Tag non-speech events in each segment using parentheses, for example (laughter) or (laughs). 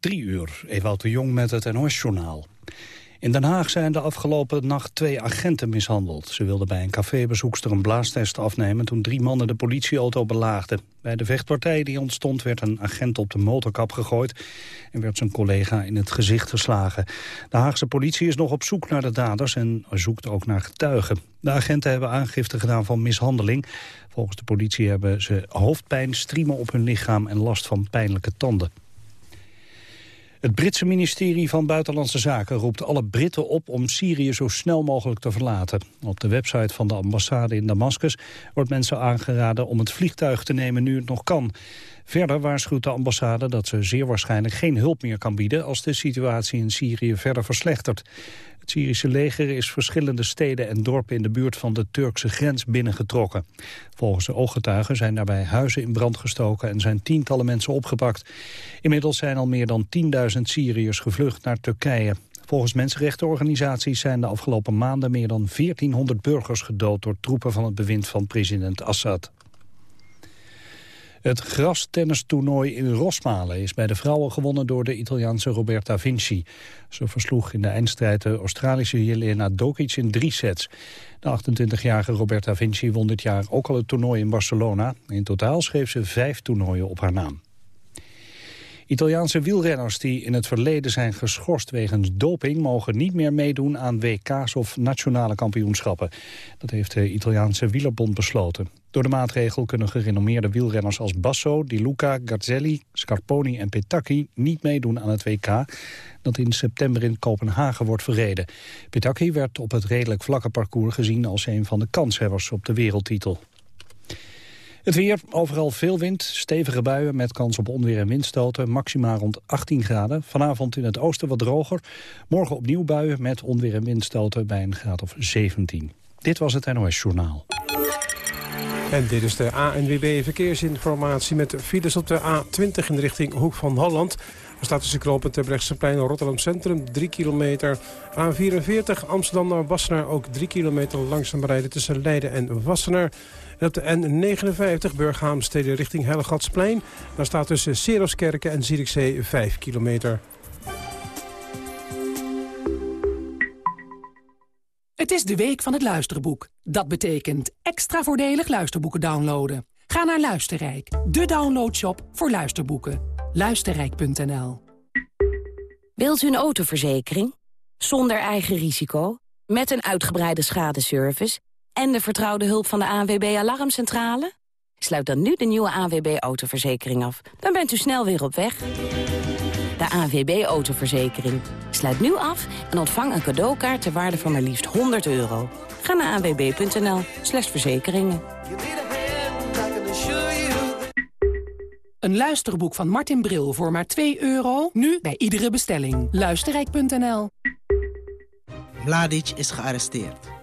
Drie uur, Ewout de Jong met het NOS-journaal. In Den Haag zijn de afgelopen nacht twee agenten mishandeld. Ze wilden bij een cafébezoekster een blaastest afnemen... toen drie mannen de politieauto belaagden. Bij de vechtpartij die ontstond werd een agent op de motorkap gegooid... en werd zijn collega in het gezicht geslagen. De Haagse politie is nog op zoek naar de daders en zoekt ook naar getuigen. De agenten hebben aangifte gedaan van mishandeling. Volgens de politie hebben ze hoofdpijn, striemen op hun lichaam... en last van pijnlijke tanden. Het Britse ministerie van Buitenlandse Zaken roept alle Britten op om Syrië zo snel mogelijk te verlaten. Op de website van de ambassade in Damascus wordt mensen aangeraden om het vliegtuig te nemen nu het nog kan. Verder waarschuwt de ambassade dat ze zeer waarschijnlijk geen hulp meer kan bieden als de situatie in Syrië verder verslechtert. Het Syrische leger is verschillende steden en dorpen in de buurt van de Turkse grens binnengetrokken. Volgens de ooggetuigen zijn daarbij huizen in brand gestoken en zijn tientallen mensen opgepakt. Inmiddels zijn al meer dan 10.000 Syriërs gevlucht naar Turkije. Volgens mensenrechtenorganisaties zijn de afgelopen maanden meer dan 1400 burgers gedood door troepen van het bewind van president Assad. Het grastennistoernooi in Rosmalen is bij de vrouwen gewonnen door de Italiaanse Roberta Vinci. Ze versloeg in de eindstrijd de Australische Jelena Dokic in drie sets. De 28-jarige Roberta Vinci won dit jaar ook al het toernooi in Barcelona. In totaal schreef ze vijf toernooien op haar naam. Italiaanse wielrenners die in het verleden zijn geschorst wegens doping... mogen niet meer meedoen aan WK's of nationale kampioenschappen. Dat heeft de Italiaanse wielerbond besloten. Door de maatregel kunnen gerenommeerde wielrenners als Basso, Di Luca, Gazzelli, Scarponi en Petacchi niet meedoen aan het WK dat in september in Kopenhagen wordt verreden. Petacchi werd op het redelijk vlakke parcours gezien als een van de kanshebbers op de wereldtitel. Het weer, overal veel wind, stevige buien met kans op onweer en windstoten. Maxima rond 18 graden. Vanavond in het oosten wat droger. Morgen opnieuw buien met onweer en windstoten bij een graad of 17. Dit was het NOS Journaal. En dit is de ANWB Verkeersinformatie met files op de A20 in de richting Hoek van Holland. Er staat tussen knooppunt Terbrechtseplein en Rotterdam Centrum 3 kilometer. A44 Amsterdam naar Wassenaar ook 3 kilometer langzaam rijden tussen Leiden en Wassenaar. En op de N59 Burghaamstede richting Hellegatsplein. Daar staat tussen Seroskerken en Zierikzee 5 kilometer. Het is de week van het luisterboek. Dat betekent extra voordelig luisterboeken downloaden. Ga naar Luisterrijk, de downloadshop voor luisterboeken. Luisterrijk.nl Wilt u een autoverzekering? Zonder eigen risico? Met een uitgebreide schadeservice? En de vertrouwde hulp van de ANWB Alarmcentrale? Sluit dan nu de nieuwe ANWB autoverzekering af. Dan bent u snel weer op weg. De ANWB autoverzekering. Sluit nu af en ontvang een cadeaukaart ter waarde van maar liefst 100 euro. Ga naar anwb.nl slash verzekeringen. Een luisterboek van Martin Bril voor maar 2 euro. Nu bij iedere bestelling. Luisterrijk.nl Mladic is gearresteerd.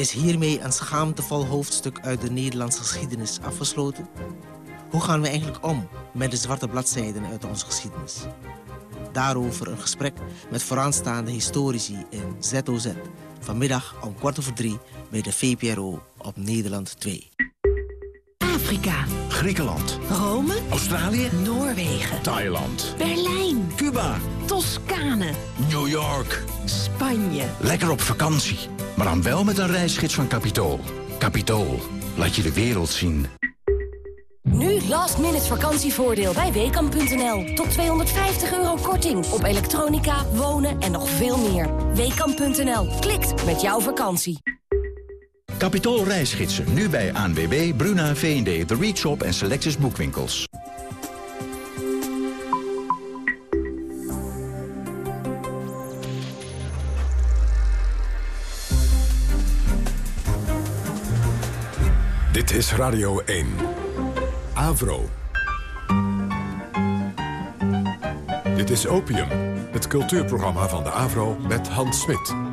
Is hiermee een schaamtevol hoofdstuk uit de Nederlandse geschiedenis afgesloten? Hoe gaan we eigenlijk om met de zwarte bladzijden uit onze geschiedenis? Daarover een gesprek met vooraanstaande historici in ZOZ. Vanmiddag om kwart over drie bij de VPRO op Nederland 2. Afrika. Griekenland. Rome. Australië. Noorwegen. Thailand. Berlijn. Cuba. Toscane. New York. Spanje. Lekker op vakantie. Maar dan wel met een reisgids van Capitool. Capitool. Laat je de wereld zien. Nu last minute vakantievoordeel bij Weekamp.nl. Tot 250 euro korting op elektronica, wonen en nog veel meer. Weekamp.nl. Klikt met jouw vakantie. Capitool reisgidsen. Nu bij ANWB, Bruna, V&D, The Reach Shop en Selectus Boekwinkels. Dit is Radio 1. Avro. Dit is Opium, het cultuurprogramma van de Avro met Hans Smit.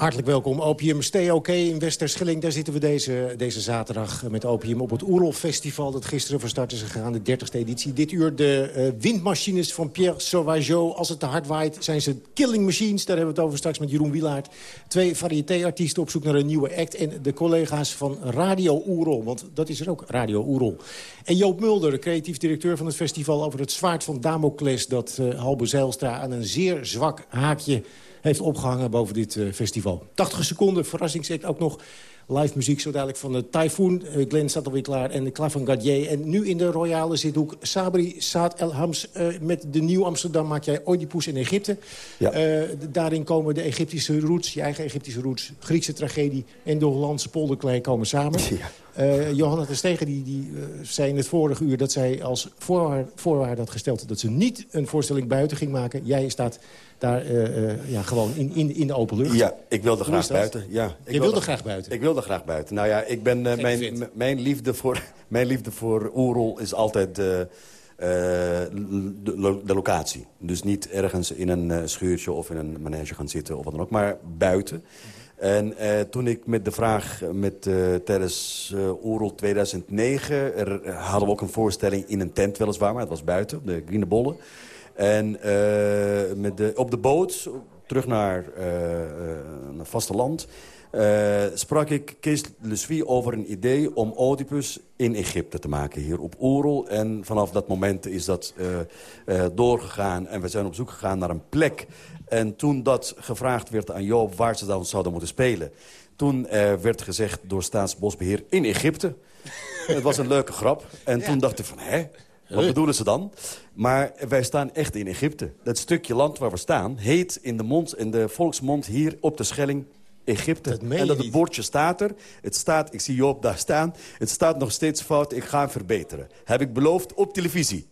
Hartelijk welkom. Opium Stay OK in Westerschilling. Daar zitten we deze, deze zaterdag met Opium op het Oerol Festival... dat gisteren van start is gegaan, de 30e editie. Dit uur de uh, windmachines van Pierre Sauvageau. Als het te hard waait zijn ze killing machines. Daar hebben we het over straks met Jeroen Wielaert. Twee variété-artiesten op zoek naar een nieuwe act. En de collega's van Radio Oerol, want dat is er ook, Radio Oerol. En Joop Mulder, creatief directeur van het festival... over het zwaard van Damocles dat uh, Halbe Zijlstra aan een zeer zwak haakje heeft opgehangen boven dit uh, festival. 80 seconden, verrassingsact ook nog. Live muziek zo dadelijk van de Typhoon. Uh, Glenn staat alweer klaar. En de Klaar van Gadier. En nu in de royale zithoek Sabri Saad El Hams. Uh, met de Nieuw Amsterdam maak jij Oedipus in Egypte. Ja. Daarin komen de Egyptische roots, je eigen Egyptische roots... Griekse tragedie en de Hollandse polderklei komen samen. Ja. Uh, Johanna Terstegen die, die uh, zei in het vorige uur dat zij als voorwaarde, voorwaarde had gesteld... dat ze niet een voorstelling buiten ging maken. Jij staat daar uh, ja, gewoon in, in, in de open lucht. Ja, ik wilde graag buiten. Ja, ik Je wilde graag buiten? Ik wilde graag buiten. Nou ja, ik ben, mijn, mijn, liefde voor, (laughs) mijn liefde voor Oerol is altijd de, de, de, locatie. Dus niet ergens in een schuurtje of in een manege gaan zitten of wat dan ook, maar buiten. En uh, toen ik met de vraag met, uh, tijdens uh, Oerol 2009... Er, hadden we ook een voorstelling in een tent weliswaar, maar het was buiten, op de Grine Bolle. En met de, op de boot, terug naar het vasteland... sprak ik Kees Leswie over een idee om Oedipus in Egypte te maken, hier op Oerol. En vanaf dat moment is dat doorgegaan en we zijn op zoek gegaan naar een plek en toen dat gevraagd werd aan Joop waar ze dan zouden moeten spelen... toen uh, werd gezegd door Staatsbosbeheer in Egypte. (laughs) het was een leuke grap. En toen dacht ik van, hè, wat bedoelen ze dan? Maar wij staan echt in Egypte. Dat stukje land waar we staan heet in de, mond, in de volksmond hier op de Schelling Egypte. en dat het bordje staat er. Het staat, ik zie Joop daar staan. Het staat nog steeds fout. Ik ga hem verbeteren. Heb ik beloofd op televisie.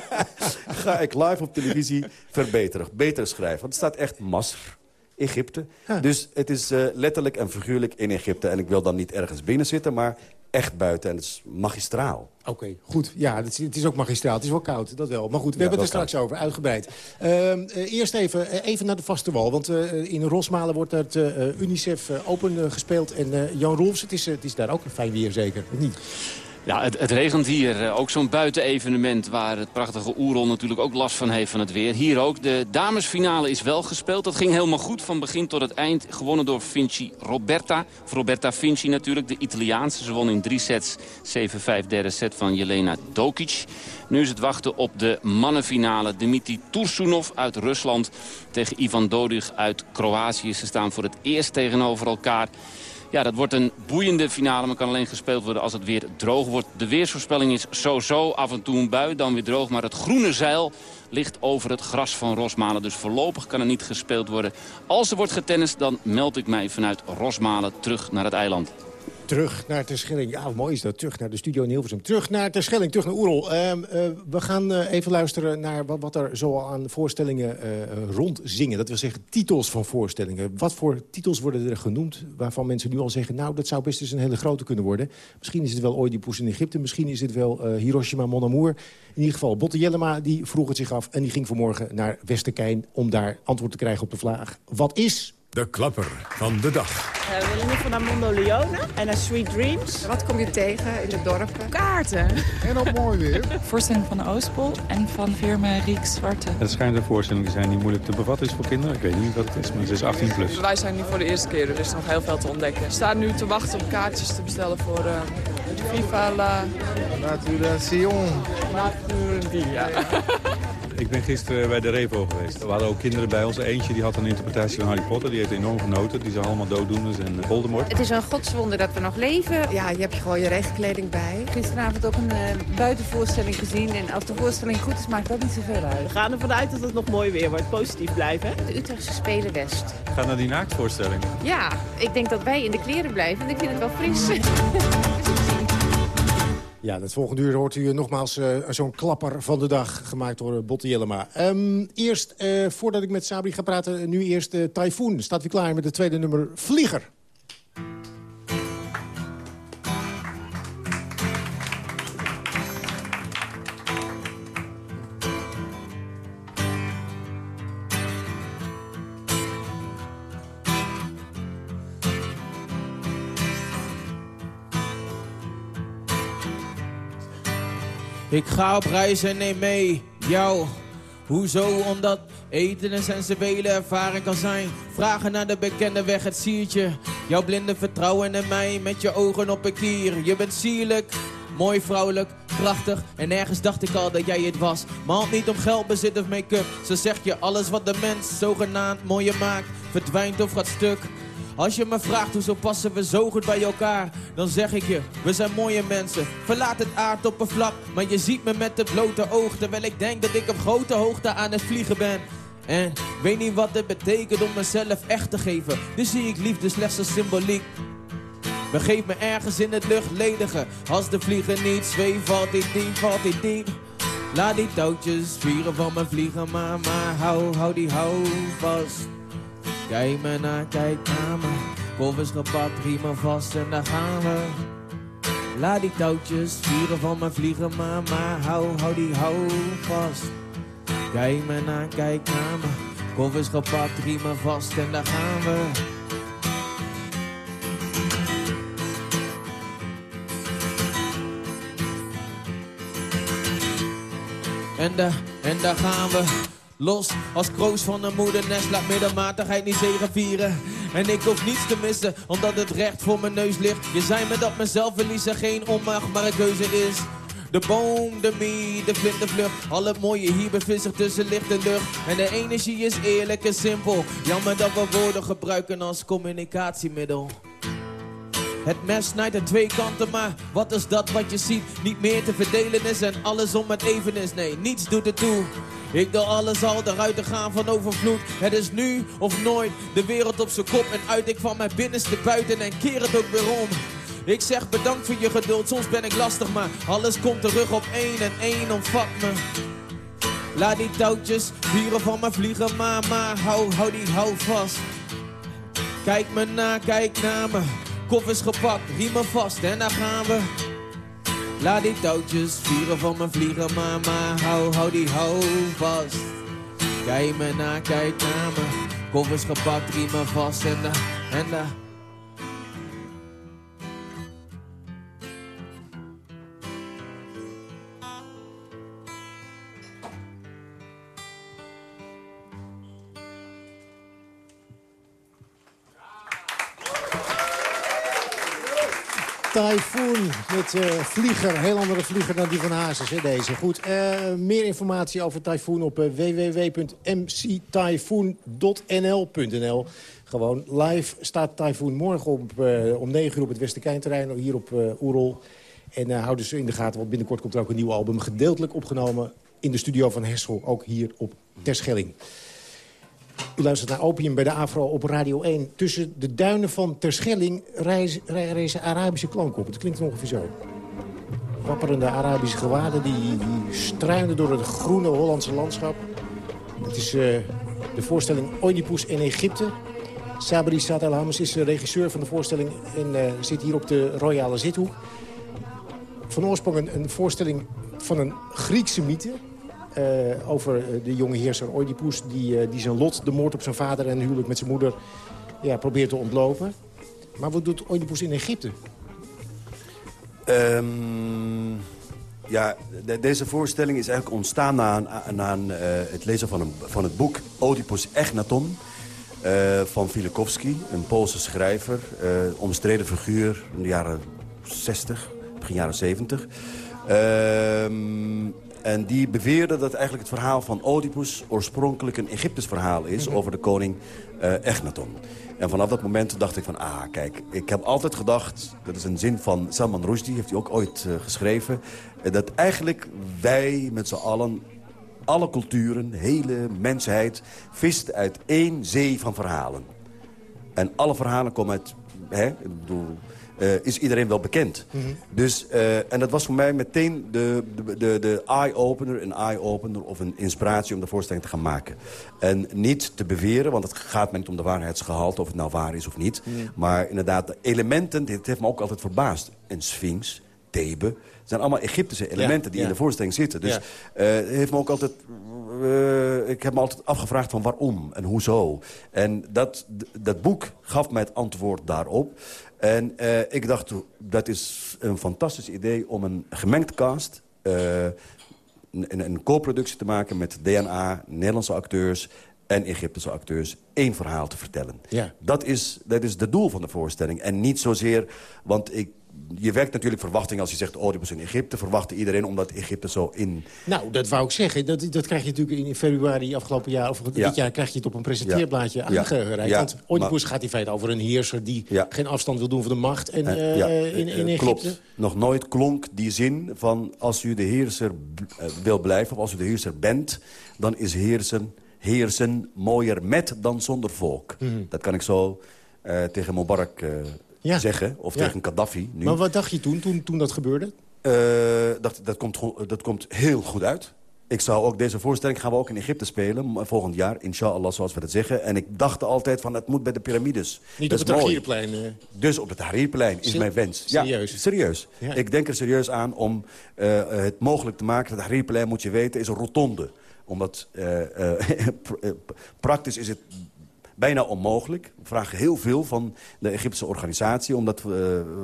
(laughs) ga ik live op televisie verbeteren. Beter schrijven. Want het staat echt Masr. Egypte. Dus het is uh, letterlijk en figuurlijk in Egypte. En ik wil dan niet ergens binnen zitten, maar echt buiten. En het is magistraal. Oké, okay, goed. Ja, het is, het is, ook magistraal. Het is wel koud, dat wel. Maar goed, we ja, hebben het er straks koud. over, uitgebreid. Uh, uh, eerst even, even naar de vaste wal. Want in Rosmalen wordt het UNICEF open gespeeld. En Jan Rolfs, het is, het is daar ook een fijn weer zeker, niet? Ja, het, het, regent hier. Eh, ook zo'n buitenevenement waar het prachtige Oerol natuurlijk ook last van heeft van het weer. Hier ook. De damesfinale is wel gespeeld. Dat ging helemaal goed van begin tot het eind. Gewonnen door Vinci Roberta. Of Roberta Vinci natuurlijk, de Italiaanse. Ze won in drie sets. 7-5 derde set van Jelena Dokic. Nu is het wachten op de mannenfinale. Dimitri Tursunov uit Rusland tegen Ivan Dodig uit Kroatië. Ze staan voor het eerst tegenover elkaar. Ja, dat wordt een boeiende finale, maar kan alleen gespeeld worden als het weer droog wordt. De weersvoorspelling is zo-zo, af en toe een bui, dan weer droog. Maar het groene zeil ligt over het gras van Rosmalen. Dus voorlopig kan er niet gespeeld worden. Als er wordt getennist, dan meld ik mij vanuit Rosmalen terug naar het eiland. Terug naar Terschelling. Ja, mooi is dat. Terug naar de studio in Hilversum. Terug naar Terschelling, terug naar Oerol. Uh, uh, we gaan uh, even luisteren naar wat, er zo aan voorstellingen eh, rondzingen. Dat wil zeggen titels van voorstellingen. Wat voor titels worden er genoemd waarvan mensen nu al zeggen... nou, dat zou best eens een hele grote kunnen worden. Misschien is het wel Oedipus in Egypte. Misschien is het wel Hiroshima Mon Amour. In ieder geval, Botte Jellema die vroeg het zich af... en die ging vanmorgen naar Westerkijn om daar antwoord te krijgen op de vraag... wat is de klapper van de dag. Uh, we willen van Amondo Leone en naar Sweet Dreams. Wat kom je tegen in de dorpen? Kaarten. En op mooi weer. Voorstelling van de Oostpol en van firma Riek Zwarte. Het schijnt een voorstelling te zijn die moeilijk te bevatten is voor kinderen. Ik weet niet wat het is, maar het is 18 plus. Wij zijn nu voor de eerste keer, er is nog heel veel te ontdekken. We staan nu te wachten om kaartjes te bestellen voor uh, Viva la... Ja. (laughs) Ik ben gisteren bij de Revo geweest. We hadden ook kinderen bij ons. Eentje die had een interpretatie van Harry Potter. Die heeft enorm genoten. Die zijn allemaal dooddoeners en Voldemort. Het is een godswonder dat we nog leven. Ja, je hebt je gewoon je regenkleding bij. Gisteravond ook een uh, buitenvoorstelling gezien. En als de voorstelling goed is, maakt dat niet zoveel uit. We gaan ervan uit dat het nog mooi weer wordt. Positief blijven. De Utrechtse Spelen West. Ga naar die naaktvoorstelling. Ja, ik denk dat wij in de kleren blijven. En ik vind het wel fris. (laughs) Ja, het volgende uur hoort u nogmaals uh, zo'n klapper van de dag... gemaakt door uh, Botte Jellema. Um, eerst, voordat ik met Sabri ga praten, nu eerst uh, Typhoon. Staat weer klaar met het tweede nummer Vlieger. Ik ga op reis en neem mee jou. Hoezo? Omdat eten een sensuele ervaring kan zijn. Vragen naar de bekende weg, het siertje. Jouw blinde vertrouwen in mij met je ogen op een kier. Je bent sierlijk, mooi vrouwelijk, krachtig. En ergens dacht ik al dat jij het was. Maar hand niet om geld, bezit of make-up. Zo zeg je alles wat de mens zogenaamd mooier maakt. Verdwijnt of gaat stuk. Als je me vraagt hoezo passen we zo goed bij elkaar Dan zeg ik je, we zijn mooie mensen. Verlaat het aardoppervlak Maar je ziet me met het blote oog Terwijl ik denk dat ik op grote hoogte aan het vliegen ben. En weet niet wat het betekent om mezelf echt te geven Dus zie ik liefde slechts als symboliek. Begeef me ergens in het luchtledige Als de vliegen niet zweven, valt ik diep, valt ik diep. Laat die touwtjes vieren van mijn vliegen Maar, maar hou, hou die hou vast Kijk me naar, kijk naar me. Koffers gepakt, riemen vast en daar gaan we. Laat die touwtjes vieren van me vliegen, maar, hou, hou die hou vast. Kijk me naar, kijk naar me. Koffers gepakt, riemen vast en daar gaan we. En, de, en daar gaan we. Los als kroos van een moedernest, laat middenmatigheid niet vieren. En ik hoef niets te missen, omdat het recht voor mijn neus ligt. Je zei me dat mezelf verliezen geen onmacht, maar een keuze is. De boom, de mie, de vlucht. Al het mooie hier zich tussen licht en lucht. En de energie is eerlijk en simpel. Jammer dat we woorden gebruiken als communicatiemiddel. Het mes snijdt aan twee kanten, maar wat is dat wat je ziet? Niet meer te verdelen is en alles om het even is. Nee, niets doet het toe. Ik doe alles al eruit te gaan van overvloed. Het is nu of nooit, de wereld op zijn kop. En uit ik van mijn binnenste buiten en keer het ook weer om. Ik zeg bedankt voor je geduld, soms ben ik lastig, maar alles komt terug op één en één omvat me. Laat die touwtjes vieren van me vliegen, maar hou, hou die hou vast. Kijk me na, kijk naar me. Koffers gepakt, riemen vast en daar gaan we. Laat die touwtjes vieren van mijn vliegen, maar hou, hou die hou vast. Kijk me na, kijk naar me. Koffers gepakt, riemen vast en da, en da. Typhoon met uh, vlieger. Heel andere vlieger dan die van Hazes, hè, deze. Goed, uh, meer informatie over Typhoon op uh, www.mctyphoon.nl.nl. Gewoon live staat Typhoon morgen op, om 9 uur op het Westerkijnterrein, hier op Oerol. En houden ze in de gaten, want binnenkort komt er ook een nieuw album. Gedeeltelijk opgenomen in de studio van Hessel, ook hier op Terschelling. U luistert naar Opium bij de Afro op Radio 1. Tussen de duinen van Terschelling reizen Arabische klanken op. Het klinkt ongeveer zo. Wapperende Arabische gewaden die, die struinen door het groene Hollandse landschap. Het is uh, de voorstelling Oedipus in Egypte. Sabri El is de regisseur van de voorstelling en uh, zit hier op de Royale Zithoek. Van oorsprong een voorstelling van een Griekse mythe. Uh, over de jonge heerser Oedipus... Die, uh, die zijn lot, de moord op zijn vader en huwelijk met zijn moeder... Ja, probeert te ontlopen. Maar wat doet Oedipus in Egypte? Um, ja, de, deze voorstelling is eigenlijk ontstaan na, het lezen van, een, van het boek Oedipus Echnaton... van Filikowski, een Poolse schrijver. omstreden figuur in de jaren 60, begin jaren 70... Ehm en die beweerde dat eigenlijk het verhaal van Oedipus... oorspronkelijk een Egyptisch verhaal is mhm. over de koning uh, Echnaton. En vanaf dat moment dacht ik van, ah, kijk, ik heb altijd gedacht... dat is een zin van Salman Rushdie, heeft hij ook ooit uh, geschreven... Uh, dat eigenlijk wij met z'n allen, alle culturen, hele mensheid... vist uit één zee van verhalen. En alle verhalen komen uit... Hè, ik bedoel, uh, is iedereen wel bekend. Mm -hmm. Dus, uh, en dat was voor mij meteen de, de, de, de eye-opener, een eye-opener of een inspiratie om de voorstelling te gaan maken. En niet te beweren, want het gaat me niet om de waarheidsgehalte, of het nou waar is of niet. Mm -hmm. Maar inderdaad, de elementen, dit heeft me ook altijd verbaasd. Een sphinx, Thebe, het zijn allemaal Egyptische elementen ja, die ja. in de voorstelling zitten. Dus ja. uh, het heeft me ook altijd uh, ik heb me altijd afgevraagd van waarom en hoezo. En dat, dat boek gaf mij het antwoord daarop. En uh, ik dacht, dat is een fantastisch idee om een gemengd cast... eh, een, een co-productie te maken met DNA, Nederlandse acteurs en Egyptische acteurs één verhaal te vertellen. Ja. Dat is, dat is het doel van de voorstelling. En niet zozeer, want ik, je werkt natuurlijk verwachting als je zegt Oedipus in Egypte. Verwachtte iedereen omdat Egypte zo in... Nou, dat wou ik zeggen. Dat, dat krijg je natuurlijk in februari afgelopen jaar... of Ja. dit jaar krijg je het op een presenteerblaadje Ja. aangereikt. Ja. Want Oedipus gaat in feite over een heerser... die geen afstand wil doen van de macht en, Eh, eh, in, in eh, Egypte. Klopt. Nog nooit klonk die zin van... als u de heerser wil blijven, of als u de heerser bent... dan is heersen, heersen mooier met dan zonder volk. Mhm. Dat kan ik zo tegen Mubarak Ja. zeggen. Of Ja. tegen Gaddafi nu. Maar wat dacht je toen, toen, toen dat gebeurde? Eh, dat, dat, komt, dat komt heel goed uit. Ik zou ook deze voorstelling gaan we ook in Egypte spelen. Volgend jaar, inshallah, zoals we dat zeggen. En ik dacht altijd van, het moet bij de piramides. Niet dat op het. Tahrirplein. eh. Dus op het Tahrirplein is mijn wens. serieus? Ja, serieus. Ja. Ik denk er serieus aan om eh, het mogelijk te maken. Het Tahrirplein, moet je weten, is een rotonde. Omdat eh, (laughs) praktisch is het bijna onmogelijk. We vragen heel veel van de Egyptische organisatie... om dat eh,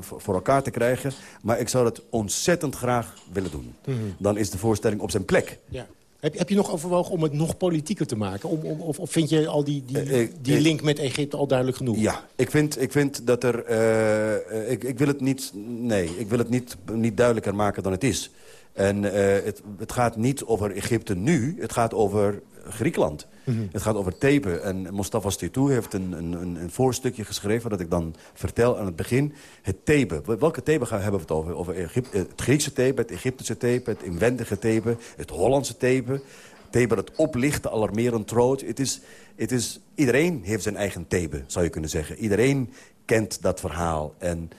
voor elkaar te krijgen. Maar ik zou dat ontzettend graag willen doen. Mhm. Dan is de voorstelling op zijn plek. Ja. Heb, heb je nog overwogen om het nog politieker te maken? Om, om, of, of vind je al die, die, Eh, die link met Egypte al duidelijk genoeg? Ja, ik vind, ik vind dat er... eh, ik, ik wil het niet... Nee, ik wil het niet, niet duidelijker maken dan het is. En het, het gaat niet over Egypte nu. Het gaat over Griekenland. Mhm. Het gaat over Thebe. En Mustafa Stitou heeft een, een, een, voorstukje geschreven... dat ik dan vertel aan het begin. Het Thebe. Welke Thebe gaan, hebben we het over? Over Egypte, het Griekse Thebe, het Egyptische Thebe... het inwendige Thebe, het Hollandse Thebe... Thebe dat oplicht, alarmerend rood. Het is, het is, iedereen heeft zijn eigen Thebe, zou je kunnen zeggen. Iedereen kent dat verhaal. En,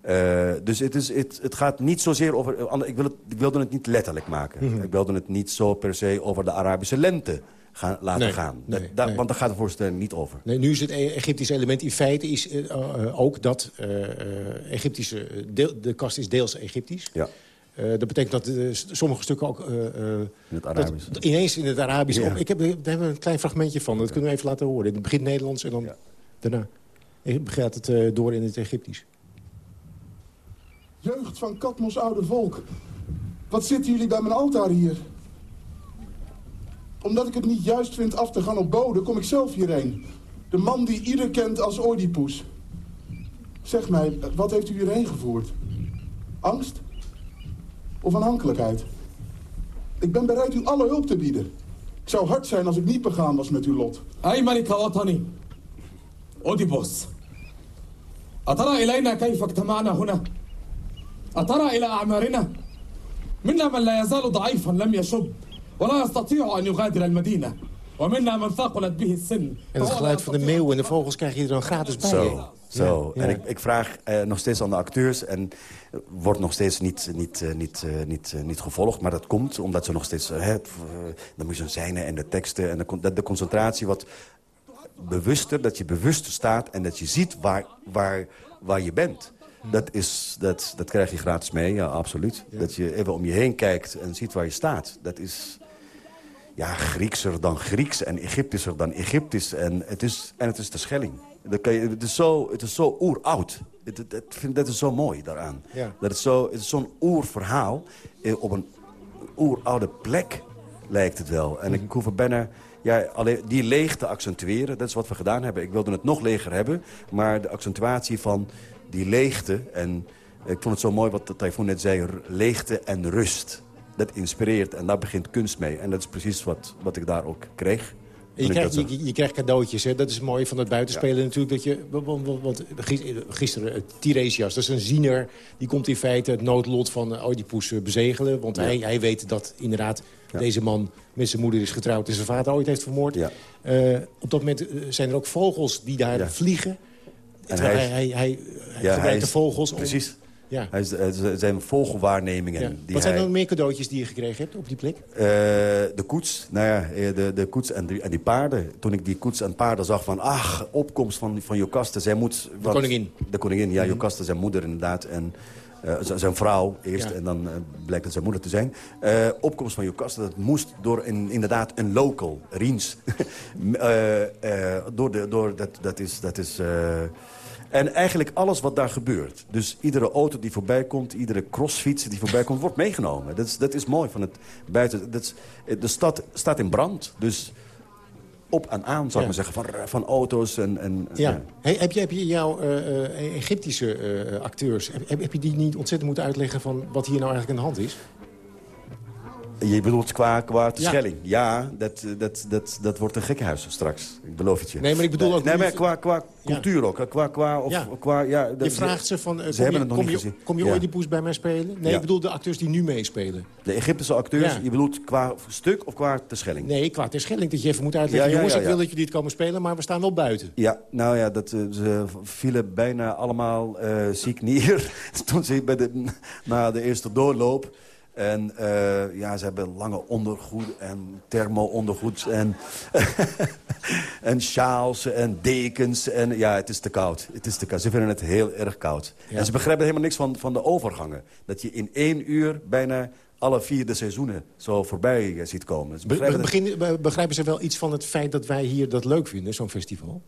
eh, dus het, is, het, het gaat niet zozeer over... ander- Ik, wil het, ik wilde het niet letterlijk maken. Mhm. Ik wilde het niet zo per se over de Arabische lente gaan, laten Nee, gaan. nee, nee. Want daar gaat de voorstelling niet over. Nee, nu is het e- Egyptische element in feite is, eh, eh, ook dat eh, eh, Egyptische... deel- de kast is deels Egyptisch. Ja. Eh, dat betekent dat sommige stukken ook... eh, eh, In het Arabisch. dat ineens in het Arabisch... Ja. ik heb, daar hebben we een klein fragmentje van. Dat kunnen we even laten horen. In het begin Nederlands en dan daarna gaat het eh, door in het Egyptisch. Jeugd van Katmos oude volk. Wat zitten jullie bij mijn altaar hier? Omdat ik het niet juist vind af te gaan op Bode, kom ik zelf hierheen. De man die ieder kent als Oedipus. Zeg mij, wat heeft u hierheen gevoerd? Angst? Of aanhankelijkheid? Ik ben bereid u alle hulp te bieden. Ik zou hard zijn als ik niet begaan was met uw lot. أي ملك وطني أوديبوس أترى إلينا كيف اجتمعنا هنا أترى إلى أعمارنا منا من لا يزال ضعيفا لم يشب ولا يستطيع أن يغادر المدينة ومنا من ثقلت به السن En het geluid van de meeuw en de vogels krijg je er dan gratis bij. Zo, zo. Ja, En ja. ik, ik vraag eh, nog steeds aan de acteurs... en eh, wordt nog steeds niet, niet, eh, niet, eh, niet, eh, niet gevolgd. Maar dat komt omdat ze nog steeds... eh, het, eh, de muzenzijnen en de teksten en de, con- de, de concentratie wat bewuster... dat je bewust staat en dat je ziet waar, waar, waar je bent. Dat, is, dat, dat krijg je gratis mee, ja, absoluut. Dat je even om je heen kijkt en ziet waar je staat. Dat is ja, Griekser dan Grieks en Egyptischer dan Egyptisch. En het is, en het is de Schelling. Dat kan je, het is zo, het is zo oeroud. Het, het, het vind, dat is zo mooi daaraan. Ja. Dat is zo, het is zo'n oerverhaal eh, op een oeroude plek lijkt het wel. En ik hoef er bijna ja, alleen die leeg te accentueren. Dat is wat we gedaan hebben. Ik wilde het nog leger hebben. Maar de accentuatie van die leegte... en ik vond het zo mooi wat Typhoon net zei... leegte en rust. Dat inspireert en daar begint kunst mee. En dat is precies wat, wat ik daar ook kreeg. Je, krijgt, dat zag. je, je krijgt cadeautjes, hè? dat is mooi van het buitenspelen natuurlijk. Dat je, want, gis- gisteren, uh, Tiresias, dat is een ziener... die komt in feite het noodlot van uh, Oedipus uh, bezegelen. Want Ja. hij, hij weet dat inderdaad Ja. deze man met zijn moeder is getrouwd... en zijn vader ooit heeft vermoord. Uh, op dat moment zijn er ook vogels die daar vliegen. En hij hij, hij, hij, gebruikt de vogels om... Precies. Ja. Hij is, het zijn vogelwaarnemingen. Ja. Die Wat zijn hij, er nog meer cadeautjes die je gekregen hebt op die plek? Eh, de koets, nou ja, eh, de, de koets en die, en die paarden. Toen ik die koets en paarden zag van, ach, opkomst van, van Jocaste. Zij moet... De koningin. De koningin, ja, Mhm. Jocaste, zijn moeder inderdaad. En eh, zijn vrouw eerst, Ja. en dan eh, blijkt het zijn moeder te zijn. Eh, opkomst van Jocaste, dat moest door een, inderdaad een local, Riens. (laughs) Eh, eh, door de, door, dat, dat is... Dat is eh, En eigenlijk alles wat daar gebeurt. Dus iedere auto die voorbij komt, iedere crossfiets die voorbij komt... wordt meegenomen. Dat is, dat is mooi van het buiten. Dat is, de stad staat in brand. Dus op en aan, zou ik maar zeggen, van, van auto's. En, en, Ja. Hey, heb, je, heb je jouw eh, eh, Egyptische eh, acteurs... Heb, heb je die niet ontzettend moeten uitleggen van wat hier nou eigenlijk aan de hand is? Je bedoelt qua, qua de Ja. Schelling? Ja, dat, dat, dat, dat wordt een gekkenhuis straks. Ik beloof het je. Nee, maar ik bedoel ook Nee, maar qua, qua cultuur ook. Qua, qua, of, Ja. qua, ja, Je dat- vraagt ze van, eh, Ze hebben je, het nog kom, niet je, gezien. kom je Ja. Oedipus bij mij spelen? Nee, ik bedoel de acteurs die nu meespelen. De Egyptische acteurs, je bedoelt qua stuk of qua de Schelling? Nee, qua Terschelling, dat je even moet uitleggen. Jongens, ik wil dat jullie het komen spelen, maar we staan wel buiten. Ja, nou ja, dat, eh, ze vielen bijna allemaal eh, ziek neer (laughs) toen ze bij de, na de eerste doorloop. En eh, ja, ze hebben lange ondergoed en thermo-ondergoed en, (laughs) en sjaals en dekens. En ja, het is te koud. Het is te koud. Ze vinden het heel erg koud. En ze begrijpen helemaal niks van, van de overgangen. Dat je in één uur bijna alle vier de seizoenen zo voorbij eh, ziet komen. Begrijpen be- begin- begrijpen ze wel iets van het feit dat wij hier dat leuk vinden, zo'n festival?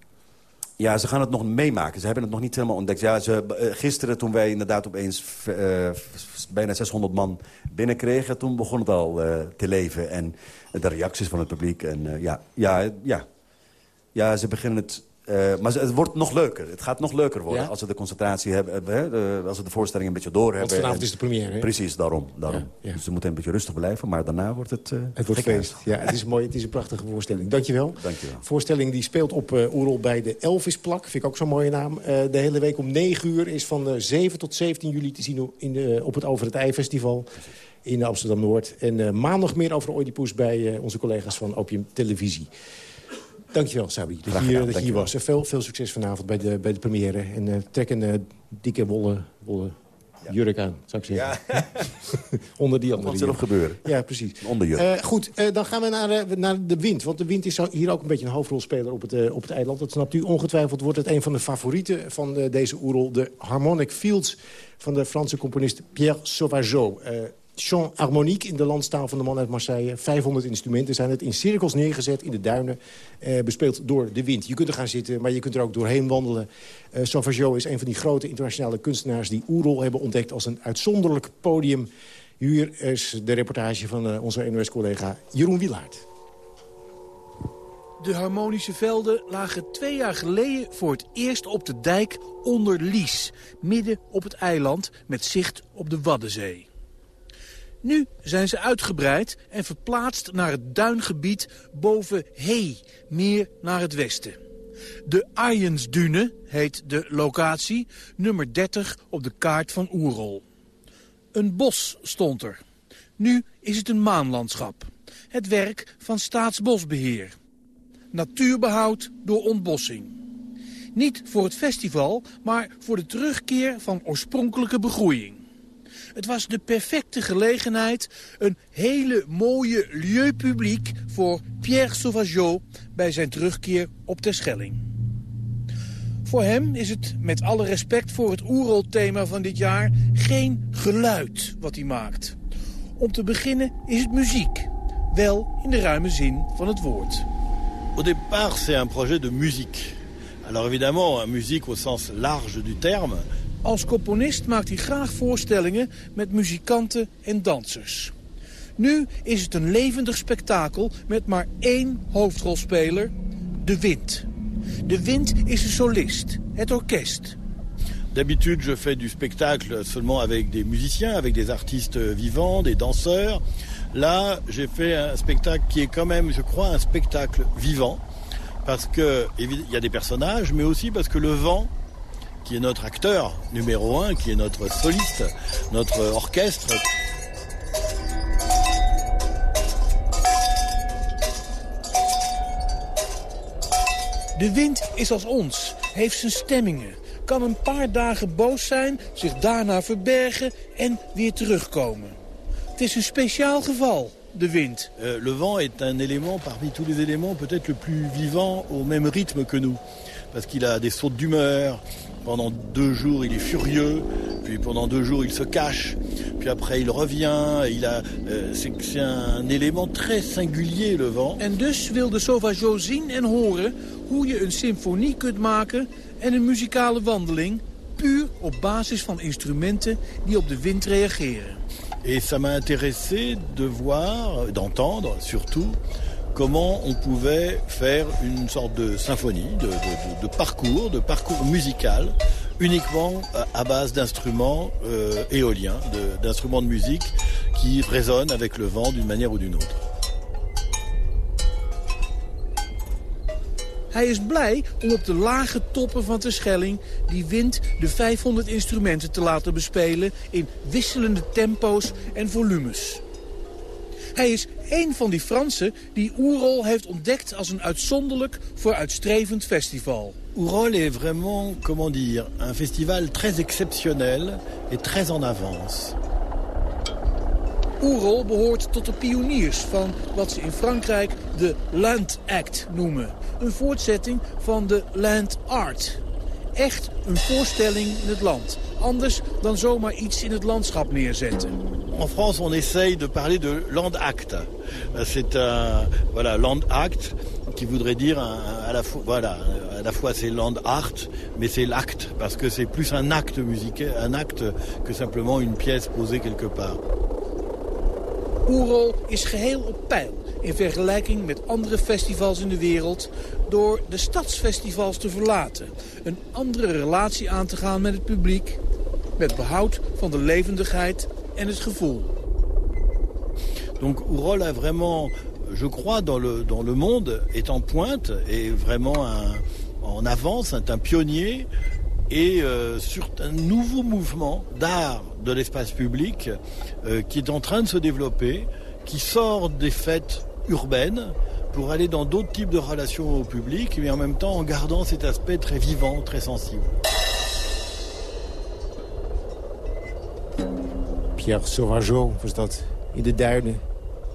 Ja, ze gaan het nog meemaken. Ze hebben het nog niet helemaal ontdekt. Ja, ze, eh, gisteren toen wij inderdaad opeens bijna 600 man binnenkregen... toen begon het al eh, te leven. En de reacties van het publiek. En eh, ja, ja, ja. ja, ze beginnen het... eh, maar het wordt nog leuker. Het gaat nog leuker worden Ja? als ze de concentratie hebben. hebben, hè, de- als ze de voorstelling een beetje door hebben. vanavond En- is de première, hè? Precies, daarom. daarom. Ja, ja. Dus ze moeten een beetje rustig blijven. Maar daarna wordt het... eh, Het wordt feest. Ja, het is mooi. Het is een prachtige voorstelling. Dankjewel. Dankjewel. Voorstelling die speelt op eh Oerol bij de Elvisplak. Vind ik ook zo'n mooie naam. De hele week om 9 uur is van eh, 7 tot 17 juli te zien in de, op het Over het Ei Festival in Amsterdam-Noord. En maandag meer over Oedipus bij onze collega's van Opium Televisie. Dankjewel, Sabi, dat Graag je hier, gedaan, dat je hier dankjewel. was. Veel, veel succes vanavond bij de, bij de première. En eh, trek een eh, dikke wollen, wollen jurk aan, zou ik zeggen. (laughs) Onder die andere Wat zal er jurk. gebeuren? Ja, precies. Een onderjurk. Eh, goed, dan gaan we naar, naar de wind. Want de wind is hier ook een beetje een hoofdrolspeler op het, op het eiland. Dat snapt u ongetwijfeld. Wordt het een van de favorieten van deze oerol. De Harmonic Fields van de Franse componist Pierre Sauvageau. Chant harmonique in de landstaal van de man uit Marseille. 500 instrumenten zijn het in cirkels neergezet in de duinen. eh, bespeeld door de wind. Je kunt er gaan zitten, maar je kunt er ook doorheen wandelen. Eh Sauvageau is een van die grote internationale kunstenaars... die oerol hebben ontdekt als een uitzonderlijk podium. Hier is de reportage van eh, onze NOS-collega Jeroen Wielaert. De harmonische velden lagen twee jaar geleden voor het eerst op de dijk onder Lies, midden op het eiland met zicht op de Waddenzee. Nu zijn ze uitgebreid en verplaatst naar het duingebied boven Hey, meer naar het westen. De Arjensdune heet de locatie, nummer 30 op de kaart van Oerol. Een bos stond er. Nu is het een maanlandschap. Het werk van Staatsbosbeheer. Natuurbehoud door ontbossing. Niet voor het festival, maar voor de terugkeer van oorspronkelijke begroeiing. Het was de perfecte gelegenheid, een hele mooie lieu publiek voor Pierre Sauvageau bij zijn terugkeer op Terschelling. Voor hem is het, met alle respect voor het oerolthema van dit jaar, geen geluid wat hij maakt. Om te beginnen is het muziek, wel in de ruime zin van het woord. Au départ, c'est un projet de musique. Alors évidemment, musique au sens large du terme. Als componist maakt hij graag voorstellingen met muzikanten en dansers. Nu is het een levendig spektakel met maar één hoofdrolspeler, de wind. De wind is een solist, het orkest. D'habitude, je fais du spectacle seulement avec des musiciens, avec des artistes vivants, des danseurs. Là, j'ai fait un spectacle qui est quand même, je crois, un spectacle vivant. Parce que évi- il y a des personnages, mais aussi parce que le vent, qui est notre acteur numéro un, qui est notre soliste, notre orchestre, De wind is als ons, heeft zijn stemmingen. Kan een paar dagen boos zijn, zich daarna verbergen en weer terugkomen. Het is een speciaal geval, de wind. Euh, le vent est un élément parmi tous les éléments peut-être le plus vivant au même rythme que nous. Parce qu'il a des sautes d'humeur. Pendant deux jours, il est furieux. Puis pendant deux jours, il se cache. puis après il revient. Il a, euh, c'est, un élément très singulier, le vent. En dus wilde Sauvageau zien en horen hoe je een symfonie kunt maken en een muzikale wandeling puur op basis van instrumenten die op de wind reageren. Et ça m'a intéressé de voir, d'entendre surtout, comment on pouvait faire une sorte de symphonie, de, de, de, parcours, de parcours musical, uniquement à base d'instruments euh, éoliens, d'instruments de, de musique qui résonnent avec le vent d'une manière ou d'une autre. Hij is blij om op de lage toppen van de Schelling die wind de 500 instrumenten te laten bespelen in wisselende tempo's en volumes. Hij is één van die Fransen die Oerol heeft ontdekt als een uitzonderlijk vooruitstrevend festival. Oerol est vraiment, comment dire, un festival très exceptionnel et très en avance. Oerol behoort tot de pioniers van wat ze in Frankrijk de Land Act noemen. Een voortzetting van de Land Art. Echt een voorstelling in het land. Anders dan zomaar iets in het landschap neerzetten. En France, on essaye de parler de Land Act. C'est un voilà, Land Act qui voudrait dire un, à la fois voilà, à la fois c'est land art mais c'est l'acte parce que c'est plus un acte musical, un acte que simplement une pièce posée quelque part. Oerol is geheel op peil in vergelijking met andere festivals in de wereld... door de stadsfestivals te verlaten. Een andere relatie aan te gaan met het publiek... met behoud van de levendigheid en het gevoel. Donc Oerol a vraiment, je crois, dans le, dans le monde, est en pointe, est vraiment un, en avance, est un pionnier et euh, sur un nouveau mouvement d'art de l'espace public euh, qui est en train de se développer, qui sort des fêtes urbaines pour aller dans d'autres types de relations au public, mais en même temps en gardant cet aspect très vivant, très sensible. Pierre Sauvageau was dat, in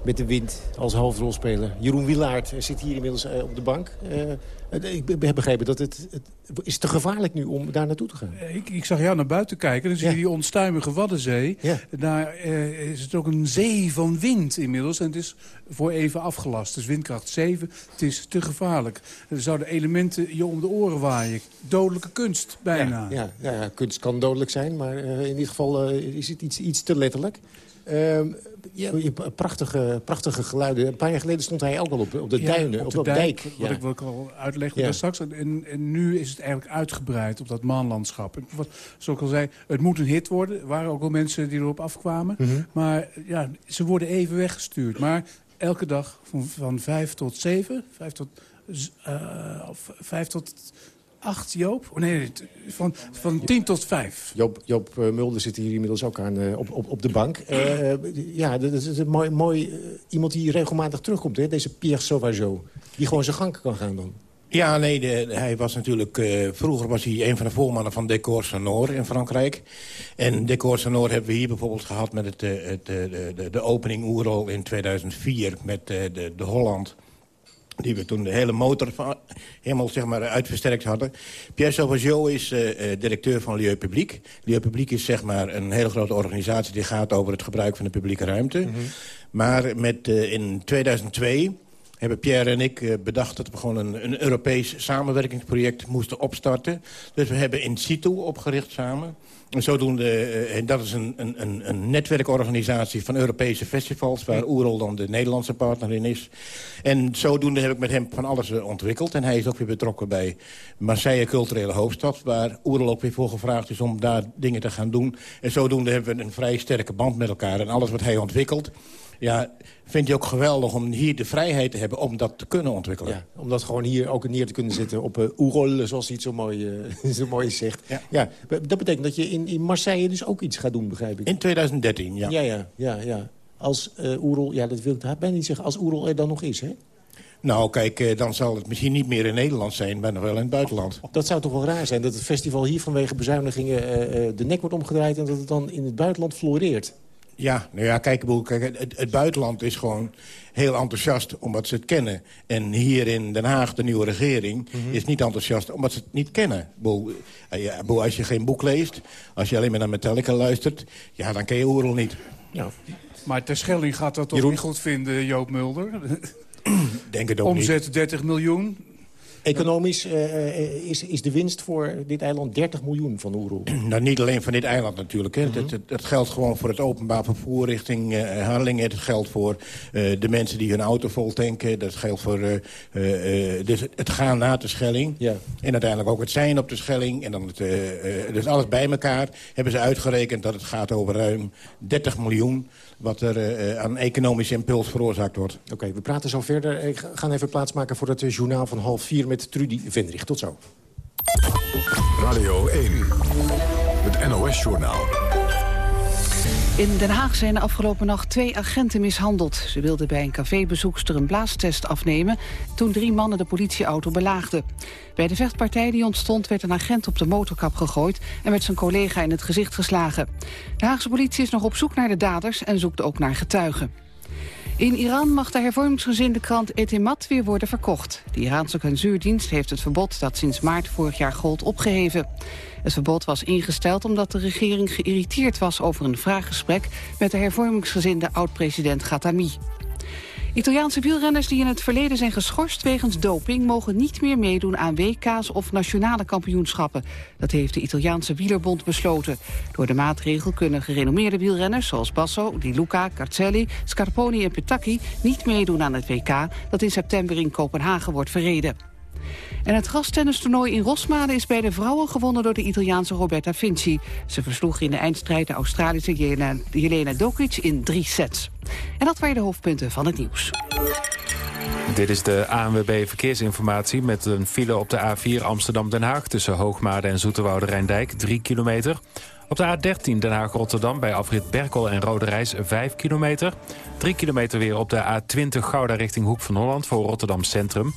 met de wind als hoofdrolspeler. Jeroen Wilaert zit hier inmiddels uh, op de bank. Uh, ik heb begrepen dat het, het is te gevaarlijk nu om daar naartoe te gaan. Ik, ik zag jou naar buiten kijken. Dan zie je ja. die onstuimige Waddenzee. Ja. Daar uh, is het ook een zee van wind inmiddels. En het is voor even afgelast. Dus windkracht 7. Het is te gevaarlijk. Er zouden elementen je om de oren waaien. Dodelijke kunst, bijna. Ja, ja, kunst kan dodelijk zijn. Maar in ieder geval is het iets, iets te letterlijk. Uh, ja, prachtige, prachtige geluiden. Een paar jaar geleden stond hij ook al op, op de ja, duinen, op op, de dijk. dijk. Wat ja. ik wil ik al daar straks. En, en nu is het eigenlijk uitgebreid op dat maanlandschap. Wat, zoals ik al zei, het moet een hit worden. Er waren ook al mensen die erop afkwamen. Mhm. Maar ja, ze worden even weggestuurd. Maar elke dag van, van vijf tot zeven, vijf tot, uh, of vijf tot acht, Joop? Oh, nee, van, van tien tot vijf. Joop, Joop uh, Mulder zit hier inmiddels ook aan, uh, op, op, op de bank. Uh, ja, dat is een mooi, mooi iemand die regelmatig terugkomt, hè? deze Pierre Sauvageau. Die gewoon zijn gang kan gaan dan. Ja, nee, de, hij was natuurlijk... Uh, vroeger was hij een van de voormannen van Decor Sonore in Frankrijk. En Decor Sonore hebben we hier bijvoorbeeld gehad... met het, uh, het, de, de, de opening Oerol in 2004 met uh, de, de Holland... die we toen de hele motor van, helemaal zeg maar, uitversterkt hadden. Pierre Sauvageau is directeur van Lieu Public. Lieu Public is zeg maar, een hele grote organisatie... die gaat over het gebruik van de publieke ruimte. Mhm. Maar met, in 2002 hebben Pierre en ik bedacht dat we gewoon een, een Europees samenwerkingsproject moesten opstarten. Dus we hebben in situ opgericht samen. En zodoende, en dat is een, een, een netwerkorganisatie van Europese festivals... waar Oerol dan de Nederlandse partner in is. En zodoende heb ik met hem van alles uh, ontwikkeld. En hij is ook weer betrokken bij Marseille Culturele Hoofdstad... waar Oerol ook weer voor gevraagd is om daar dingen te gaan doen. En zodoende hebben we een vrij sterke band met elkaar. En alles wat hij ontwikkelt... Ja, vind je ook geweldig om hier de vrijheid te hebben om dat te kunnen ontwikkelen. Ja, om dat gewoon hier ook neer te kunnen zetten op uh, Oerol, zoals hij het zo mooi, uh, (laughs) zo mooi zegt. Ja. ja. dat betekent dat je in, in Marseille dus ook iets gaat doen, begrijp ik. In 2013, ja. Ja, ja, ja. ja. Als uh, Oerol, ja, dat wil ik bijna niet zeggen, als Oerol er dan nog is, hè? Nou, kijk, dan zal het misschien niet meer in Nederland zijn, maar nog wel in het buitenland. Dat zou toch wel raar zijn, dat het festival hier vanwege bezuinigingen de nek wordt omgedraaid... en dat het dan in het buitenland floreert. Ja, nou ja, kijk, boel, kijk het, het, buitenland is gewoon heel enthousiast omdat ze het kennen. En hier in Den Haag, de nieuwe regering, mhm. is niet enthousiast omdat ze het niet kennen. Boel, eh, ja, boel, als je geen boek leest, als je alleen maar naar Metallica luistert... ja, dan ken je Oerl niet. Ja. Maar Terschelling gaat dat toch niet goed vinden, Joop Mulder? Denk het ook Omzet niet. 30 miljoen, Economisch uh, is, is de winst voor dit eiland 30 miljoen van Oerol. (clears throat) Nou, niet alleen van dit eiland natuurlijk. Hè. Mhm. dat, geldt gewoon voor het openbaar vervoer richting uh, Harlingen. Het geldt voor uh, de mensen die hun auto vol tanken. Dat geldt voor dus het gaan na de Schelling. Ja. En uiteindelijk ook het zijn op de Schelling. En dan het, dus alles bij elkaar hebben ze uitgerekend dat het gaat over ruim 30 miljoen wat er aan economische impuls veroorzaakt wordt. Oké, we praten zo verder. Ik ga even plaatsmaken voor het journaal van half vier met Trudy Vendrich. Tot zo. Radio 1, het NOS-journaal. In Den Haag zijn de afgelopen nacht twee agenten mishandeld. Ze wilden bij een cafébezoekster een blaastest afnemen... toen drie mannen de politieauto belaagden. Bij de vechtpartij die ontstond werd een agent op de motorkap gegooid... en werd zijn collega in het gezicht geslagen. De Haagse politie is nog op zoek naar de daders en zoekt ook naar getuigen. In Iran mag de hervormingsgezinde krant Etemat weer worden verkocht. De Iraanse censuurdienst heeft het verbod dat sinds maart vorig jaar gold opgeheven. Het verbod was ingesteld omdat de regering geïrriteerd was over een vraaggesprek met de hervormingsgezinde oud-president Ghatami. Italiaanse wielrenners die in het verleden zijn geschorst wegens doping... mogen niet meer meedoen aan WK's of nationale kampioenschappen. Dat heeft de Italiaanse wielerbond besloten. Door de maatregel kunnen gerenommeerde wielrenners... zoals Basso, Di Luca, Carcelli, Scarponi en Petacchi... niet meedoen aan het WK dat in september in Kopenhagen wordt verreden. En het gastennistoernooi in Rosmalen is bij de vrouwen gewonnen door de Italiaanse Roberta Vinci. Ze versloeg in de eindstrijd de Australische Jelena, Dokic in drie sets. En dat waren de hoofdpunten van het nieuws. Dit is de ANWB Verkeersinformatie met een file op de A4 Amsterdam-Den Haag... tussen Hoogmade en Zoeterwoude-Rijndijk, 3 kilometer. Op de A13 Den Haag-Rotterdam bij afrit Berkel en Rode Reis 5 kilometer. 3 kilometer weer op de A20 Gouda richting Hoek van Holland voor Rotterdam Centrum.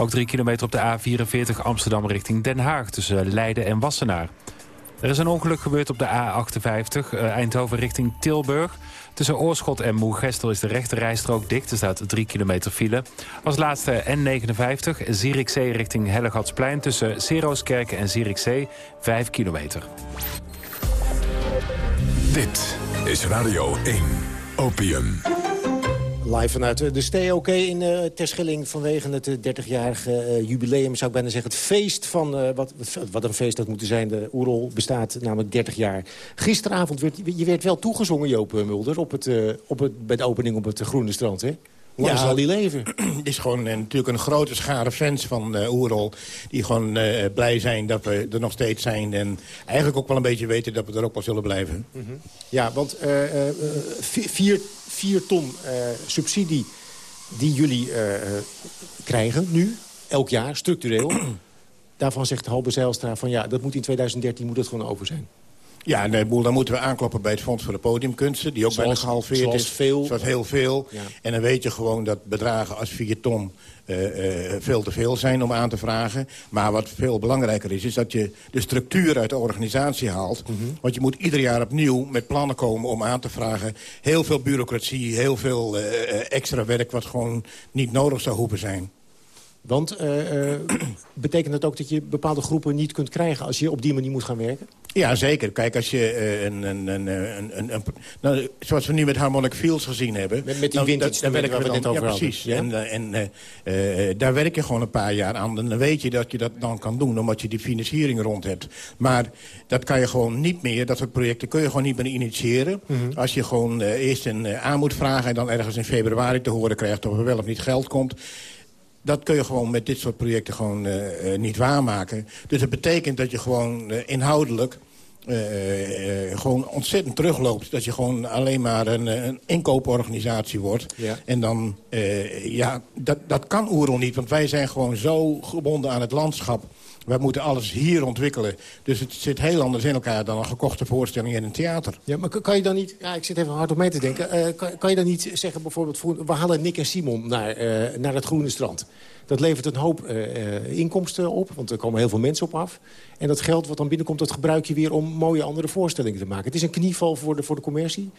Ook 3 kilometer op de A44 Amsterdam richting Den Haag... tussen Leiden en Wassenaar. Er is een ongeluk gebeurd op de A58 uh, eh, Eindhoven richting Tilburg. Tussen Oorschot en Moergestel is de rechte rijstrook dicht. Er staat 3 kilometer file. Als laatste N59 Zierikzee richting Hellegatsplein... tussen Serooskerken en Zierikzee 5 kilometer. Dit is Radio 1. Opium. Live vanuit de Stay in uh, Terschelling vanwege het 30-jarige uh, eh, jubileum. Zou ik bijna zeggen, het feest van... Wat, wat een feest dat moet zijn. De Oerol bestaat namelijk 30 jaar. Gisteravond werd je werd wel toegezongen, Joop Mulder... Op het, op het, bij de opening op het Groene Strand, hè? Hoe ja, zal die leven? Het (clears throat) is gewoon natuurlijk een grote schare fans van uh, Oerol... die gewoon blij zijn dat we er nog steeds zijn... en eigenlijk ook wel een beetje weten dat we er ook wel zullen blijven. Mm -hmm. Ja, want vier 4 ton uh, subsidie die jullie uh, krijgen nu, elk jaar, structureel. (clears throat) Daarvan zegt Halbe Zijlstra van ja, dat moet in 2013 moet het gewoon over zijn. Ja, nee, dan moeten we aankloppen bij het Fonds voor de Podiumkunsten... die ook zoals, bijna gehalveerd zoals is. Veel. Zoals heel veel. Ja. En dan weet je gewoon dat bedragen als 4 ton uh, veel te veel zijn om aan te vragen. Maar wat veel belangrijker is, is dat je de structuur uit de organisatie haalt. Mhm. Want je moet ieder jaar opnieuw met plannen komen om aan te vragen. Heel veel bureaucratie, heel veel uh, extra werk wat gewoon niet nodig zou hoeven zijn. Want (clears throat) betekent dat ook dat je bepaalde groepen niet kunt krijgen... als je op die manier moet gaan werken? Ja, zeker. Kijk, als je uh, een, een, een, een, een, nou, zoals we nu met Harmonic Fields gezien hebben... Met, met die vintage, daar werken we over ja, precies. Ja? En, en daar werk je gewoon een paar jaar aan. En dan weet je dat je dat dan kan doen, omdat je die financiering rond hebt. Maar dat kan je gewoon niet meer, dat soort projecten kun je gewoon niet meer initiëren. Mm -hmm. Als je gewoon eerst een aan moet vragen... en dan ergens in februari te horen krijgt of er wel of niet geld komt dat kun je gewoon met dit soort projecten gewoon uh, niet waarmaken. Dus dat betekent dat je gewoon uh, inhoudelijk... Uh, gewoon ontzettend terugloopt. Dat je gewoon alleen maar een, een inkooporganisatie wordt. Ja. En dan, ja, dat, dat kan Oerol niet. Want wij zijn gewoon zo gebonden aan het landschap. Wij moeten alles hier ontwikkelen. Dus het zit heel anders in elkaar dan een gekochte voorstelling in een theater. Ja, maar kan je dan niet... Ja, ik zit even hard op mee te denken. Uh, kan, kan, je dan niet zeggen bijvoorbeeld... we halen Nick en Simon naar, uh, naar het Groene Strand. Dat levert een hoop uh, inkomsten op, want er komen heel veel mensen op af. En dat geld wat dan binnenkomt, dat gebruik je weer om mooie andere voorstellingen te maken. Het is een knieval voor de, voor de commercie.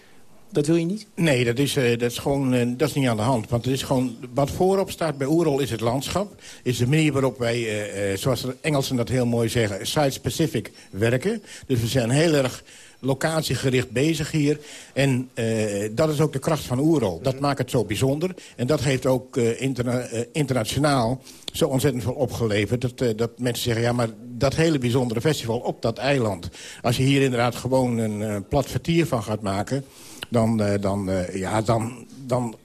Dat wil je niet? Nee, dat is, eh, dat is gewoon eh, dat is niet aan de hand. Want het is gewoon, wat voorop staat bij Oerol is het landschap. Is de manier waarop wij, eh, zoals de Engelsen dat heel mooi zeggen... site-specific werken. Dus we zijn heel erg locatiegericht bezig hier. En dat is ook de kracht van Oerol. Dat maakt het zo bijzonder. En dat heeft ook interna internationaal zo ontzettend veel opgeleverd. Dat, dat mensen zeggen, ja, maar dat hele bijzondere festival op dat eiland... als je hier inderdaad gewoon een plat vertier van gaat maken... dan, eh, dan, eh, ja, dan, dan,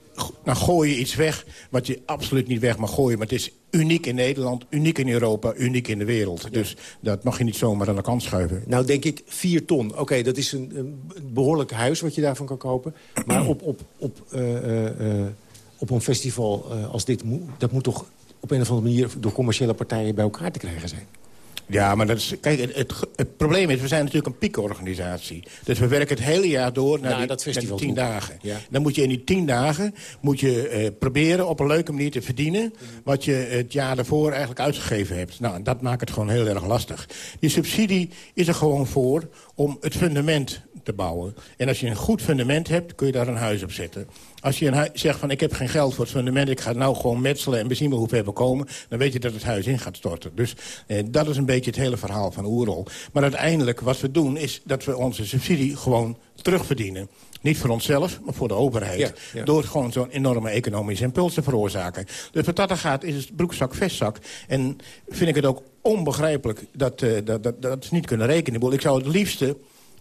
dan gooi je iets weg wat je absoluut niet weg mag gooien. Maar het is uniek in Nederland, uniek in Europa, uniek in de wereld. Dus dat mag je niet zomaar aan de kant schuiven. Nou denk ik 4 ton. Oké, dat is een, een behoorlijk huis wat je daarvan kan kopen. Maar op, op, op, eh, op een festival als dit... Dat moet toch op een of andere manier... door commerciële partijen bij elkaar te krijgen zijn? Ja, maar dat is, kijk, het, het, het probleem is, we zijn natuurlijk een piekorganisatie. Dus we werken het hele jaar door naar, die, dat festival tien dagen. Ja. Dan moet je in die tien dagen moet je, eh, proberen op een leuke manier te verdienen... wat je het jaar daarvoor eigenlijk uitgegeven hebt. Nou, en dat maakt het gewoon heel erg lastig. Die subsidie is er gewoon voor om het fundament te bouwen. En als je een goed fundament hebt, kun je daar een huis op zetten. Als je een zegt van ik heb geen geld voor het fundament... ik ga nou gewoon metselen en we zien wel hoe ver we komen... dan weet je dat het huis in gaat storten. Dus eh, dat is een beetje het hele verhaal van Oerol. Maar uiteindelijk wat we doen is dat we onze subsidie gewoon terugverdienen. Niet voor onszelf, maar voor de overheid. Ja, ja. Door gewoon zo'n enorme economische impuls te veroorzaken. Dus wat dat er gaat, is het broekzak, vestzak. En vind ik het ook onbegrijpelijk dat, eh, dat, dat, dat ze niet kunnen rekenen. Ik zou het liefste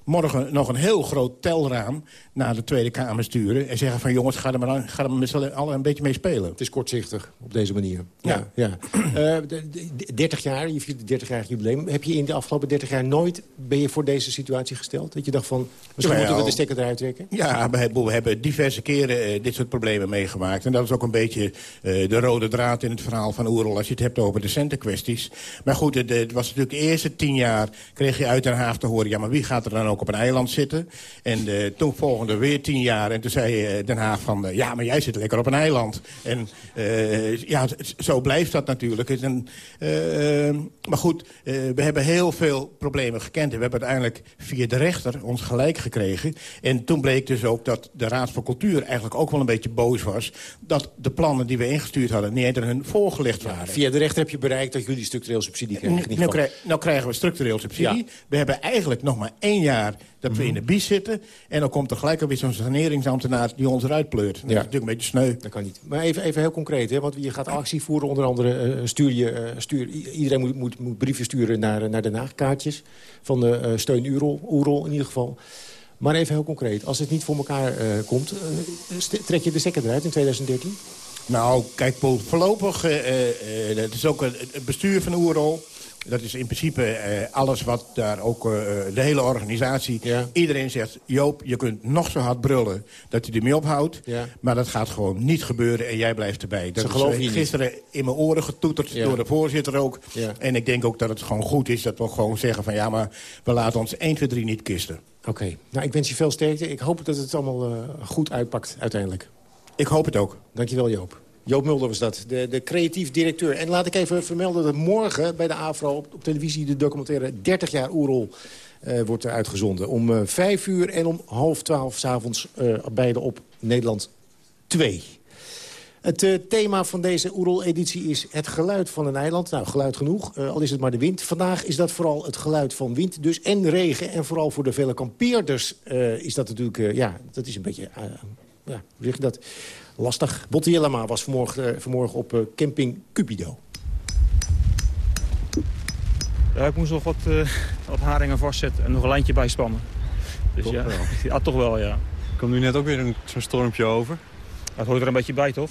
morgen nog een heel groot telraam naar de Tweede Kamer sturen... en zeggen van jongens, ga er maar, aan, ga er maar met z'n allen een beetje mee spelen. Het is kortzichtig op deze manier. Ja. ja. (clears throat) Eh, de- 30 jaar, je viert het 30 jaar jubileum. Heb je in de afgelopen 30 jaar nooit ben je voor deze situatie gesteld? Dat je dacht van, misschien moeten we de stekker eruit trekken? Ja, we hebben, we hebben diverse keren eh, dit soort problemen meegemaakt. En dat is ook een beetje eh, de rode draad in het verhaal van Oerol... als je het hebt over de centenkwesties. Maar goed, het, het was natuurlijk de eerste tien jaar... kreeg je uit Den Haag te horen... ja, maar wie gaat er dan ook op een eiland zitten? En eh, toen volgende weer tien jaar. En toen zei eh, Den Haag van... eh, ja, maar jij zit lekker op een eiland. En ja, zo blijft dat natuurlijk. Het is een, eh, maar goed, we hebben heel veel problemen gekend. En we hebben uiteindelijk via de rechter ons gelijk gekregen. En toen bleek dus ook dat de Raad voor Cultuur eigenlijk ook wel een beetje boos was... dat de plannen die we ingestuurd hadden niet aan hun voorgelegd waren. Via de rechter heb je bereikt dat jullie structureel subsidie krijgen. Nou, geval. krij- nou krijgen we structureel subsidie. We hebben eigenlijk nog maar één jaar dat we in de bies zitten. En dan komt er gelijk alweer zo'n saneringsambtenaar die ons eruit pleurt. Dat is natuurlijk een beetje sneu. Dat kan niet. Maar even, even heel concreet, hè, want je gaat actie voeren. Onder andere eh, stuur je, eh, stuur, iedereen moet, moet, moet brieven sturen naar, eh, naar Den Haag, kaartjes. Van de eh, steun Oerol, in ieder geval. Maar even heel concreet, als het niet voor elkaar eh, komt... trek je de stekker eruit in 2013? Nou, kijk, Paul, voorlopig, eh, eh, eh, dat is ook het het bestuur van Oerol. Dat is in principe eh, alles wat daar ook, eh, de hele organisatie... Iedereen zegt, Joop, je kunt nog zo hard brullen dat hij ermee ophoudt. Ja. Maar dat gaat gewoon niet gebeuren en jij blijft erbij. Dat Ze is, geloven eh, je niet. gisteren in mijn oren getoeterd Ja. door de voorzitter ook. En ik denk ook dat het gewoon goed is dat we gewoon zeggen van... ja, maar we laten ons 1, 2, 3 niet kisten. Oké, nou ik wens je veel sterkte. Ik hoop dat het allemaal eh, goed uitpakt uiteindelijk. Ik hoop het ook. Dankjewel Joop. Joop Mulder was dat, de, de creatief directeur. En laat ik even vermelden dat morgen bij de AVRO op, televisie... de documentaire 30 jaar Oerol eh, wordt uitgezonden. Om eh, vijf uur en om half twaalf s'avonds uh, beide op Nederland 2. Het uh, thema van deze Oerol-editie is het geluid van een eiland. Nou, geluid genoeg, uh, al is het maar de wind. Vandaag is dat vooral het geluid van wind dus en regen. En vooral voor de vele kampeerders uh, is dat natuurlijk... ja, dat is een beetje... ja, hoe zeg je dat? Lastig. Botte Jellema was vanmorgen, vanmorgen op camping Cupido. Ja, ik moest nog wat, uh, wat haringen vastzetten en nog een lijntje bijspannen. Dus toch ja. Wel. (laughs) ja, toch wel, ja. Komt nu net ook weer zo'n stormpje over? Het hoort er een beetje bij, toch?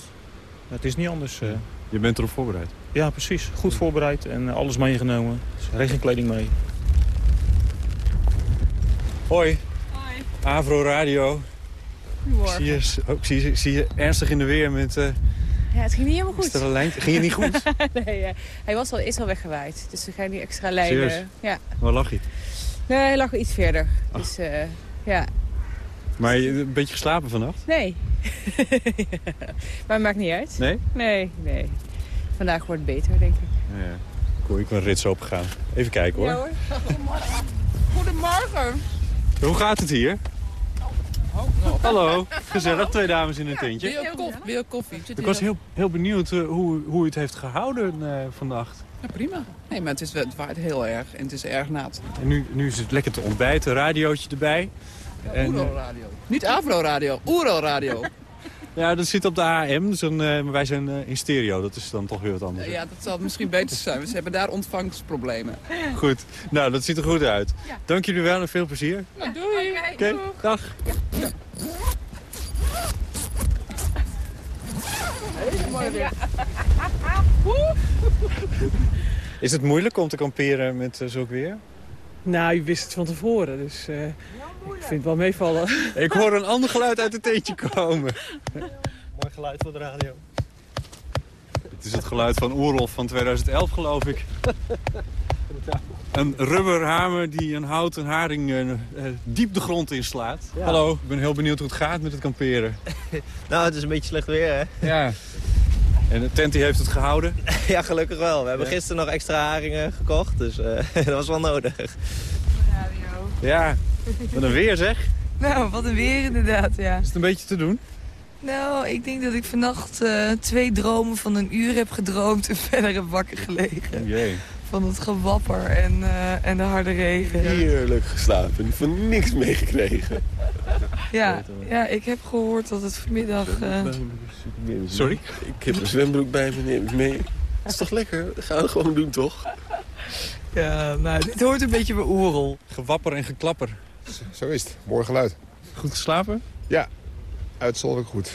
Het is niet anders. Je bent erop voorbereid? Ja, precies. Goed voorbereid en alles meegenomen. Dus regenkleding mee. Hoi. Hoi. Avro Radio. Goedemorgen. Zie je, oh, zie, je, zie je ernstig in de weer met... Uh, ja, het ging niet helemaal goed. Is een lijn? Ging het niet goed? (laughs) nee, ja. hij was al, is al weggewaaid. Dus we gaan nu extra lijnen. Serieus? Ja. Waar lag je? Nee, hij lag iets verder. Ach. Dus uh, ja. Maar je een beetje geslapen vannacht? Nee. (laughs) maar het maakt niet uit. Nee? Nee, nee. Vandaag wordt het beter, denk ik. Ja, ja. Cool, ik ben rits opgegaan. Even kijken hoor. Ja hoor. Goedemorgen. (laughs) Goedemorgen. Hoe gaat het hier? Oh, Hallo, gezellig, twee dames in een tentje. Wil je ook koffie? Wil je ook koffie? Ik was heel, heel benieuwd eh, hoe, hoe u het heeft gehouden eh, vannacht. Ja, prima. Nee, maar het, is, het waait heel erg en het is erg nat. En nu, nu is het lekker te ontbijten, radiootje erbij. En, eh, Oero-radio. Niet Avro-radio, Oero-radio. Ja, dat zit op de AM, dus dan, eh, maar wij zijn eh, in stereo. Dat is dan toch weer wat anders. ja, dat zal misschien beter zijn. want Ze hebben daar ontvangstproblemen. Goed, nou dat ziet er goed uit. Dank jullie wel en veel plezier. Nou, doei. Oké, dag. Hele weer. Is het moeilijk om te kamperen met uh, zulk weer? Nou, je wist het van tevoren, dus uh, ik vind het wel meevallen. Ik hoor een ander geluid uit het tentje komen. Mooi geluid voor de radio. Het is het geluid van Oerolf van 2011, geloof ik. Een rubberhamer die een houten haring uh, uh, diep de grond inslaat. Ja. Hallo, ik ben heel benieuwd hoe het gaat met het kamperen. (laughs) nou, het is een beetje slecht weer, hè? Ja. En de tent die heeft het gehouden? (laughs) ja, gelukkig wel. We hebben ja. gisteren nog extra haringen gekocht, dus uh, (laughs) dat was wel nodig. Radio. Ja, wat een weer zeg. Nou, wat een weer inderdaad, ja. Is het een beetje te doen? Nou, ik denk dat ik vannacht uh, twee dromen van een uur heb gedroomd en (laughs) verder heb wakker gelegen. Oh jee. Van het gewapper en, uh, en de harde regen. Heerlijk geslapen, van niks meegekregen. Ja, ja, ik heb gehoord dat het vanmiddag... Uh... Sorry? Ik heb een zwembroek bij me, neem ik mee. Dat is toch lekker? Dat gaan we gewoon doen, toch? Ja, nou, dit hoort een beetje bij Oerol. Gewapper en geklapper. Zo is het. Mooi geluid. Goed geslapen? Ja, uitzonderlijk goed.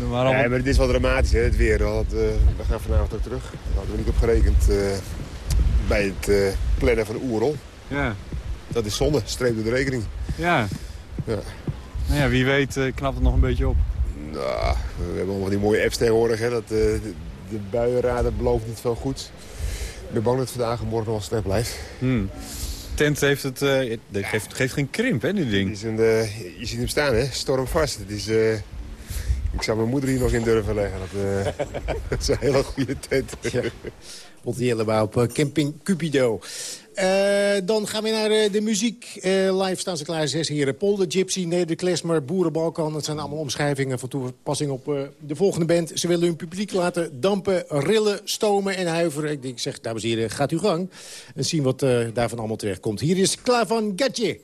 En waarom... Maar het is wel dramatisch, hè, het weer. We, had, uh, we gaan vanavond ook terug. Daar hadden we niet op gerekend uh, bij het uh, plannen van Oerol. Ja. Dat is zonde, streep door de rekening. Ja. ja. Nou ja, wie weet knapt het nog een beetje op. Nou, we hebben allemaal die mooie apps tegenwoordig. Hè, dat, de, de buienrader belooft niet veel goed. Ik ben bang dat het vandaag en morgen nog wel sterk blijft. Hmm. Tent heeft het, uh, het geeft, geeft geen krimp, hè, die ding. Het is een, je ziet hem staan, hè? Stormvast. Het is... Ik zou mijn moeder hier nog in durven leggen. Dat, (laughs) dat is een hele goede tent. Ja. Op camping Cupido. Uh, dan gaan we naar uh, de muziek. Uh, live staan ze klaar, zes heren. Polder, Gypsy, Neder-Klesmer, Boerenbalkan. Dat zijn allemaal omschrijvingen van toepassing op de volgende band. Ze willen hun publiek laten dampen, rillen, stomen en huiveren. Ik, denk, zeg, dames en heren, gaat uw gang. En zien wat daarvan allemaal terecht komt. Hier is Klavan Gatje.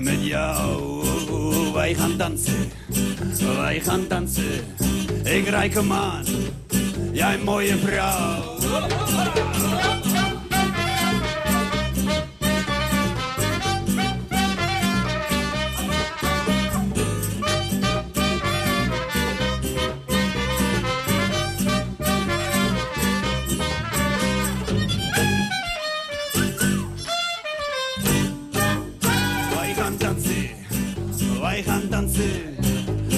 Met jou. Wij gaan dansen, wij gaan dansen. Ik rijk hem aan, jij mooie vrouw.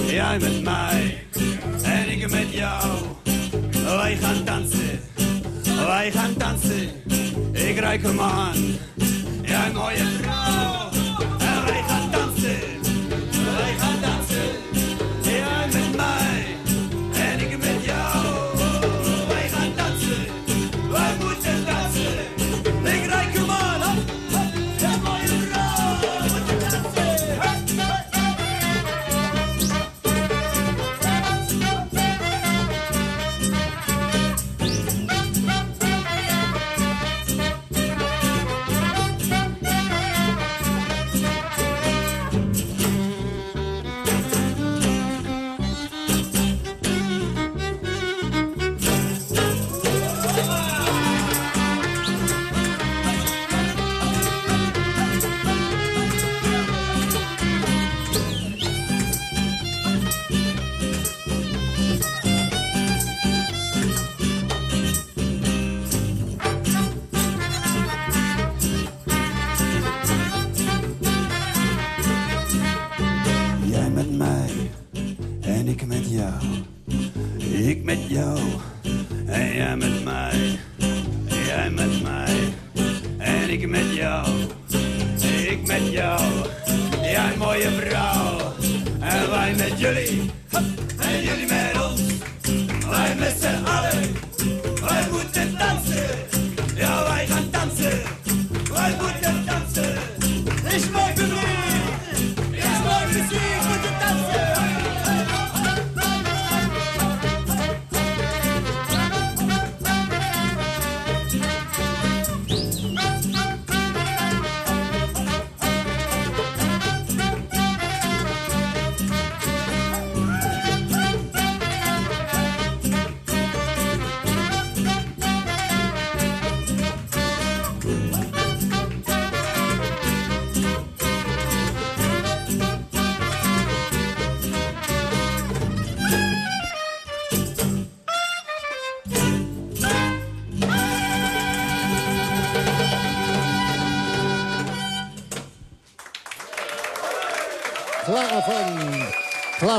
Jij met mij en ik met jou. Wij gaan dansen, wij gaan dansen. Ik ruik hem aan, jij mooie vrouw.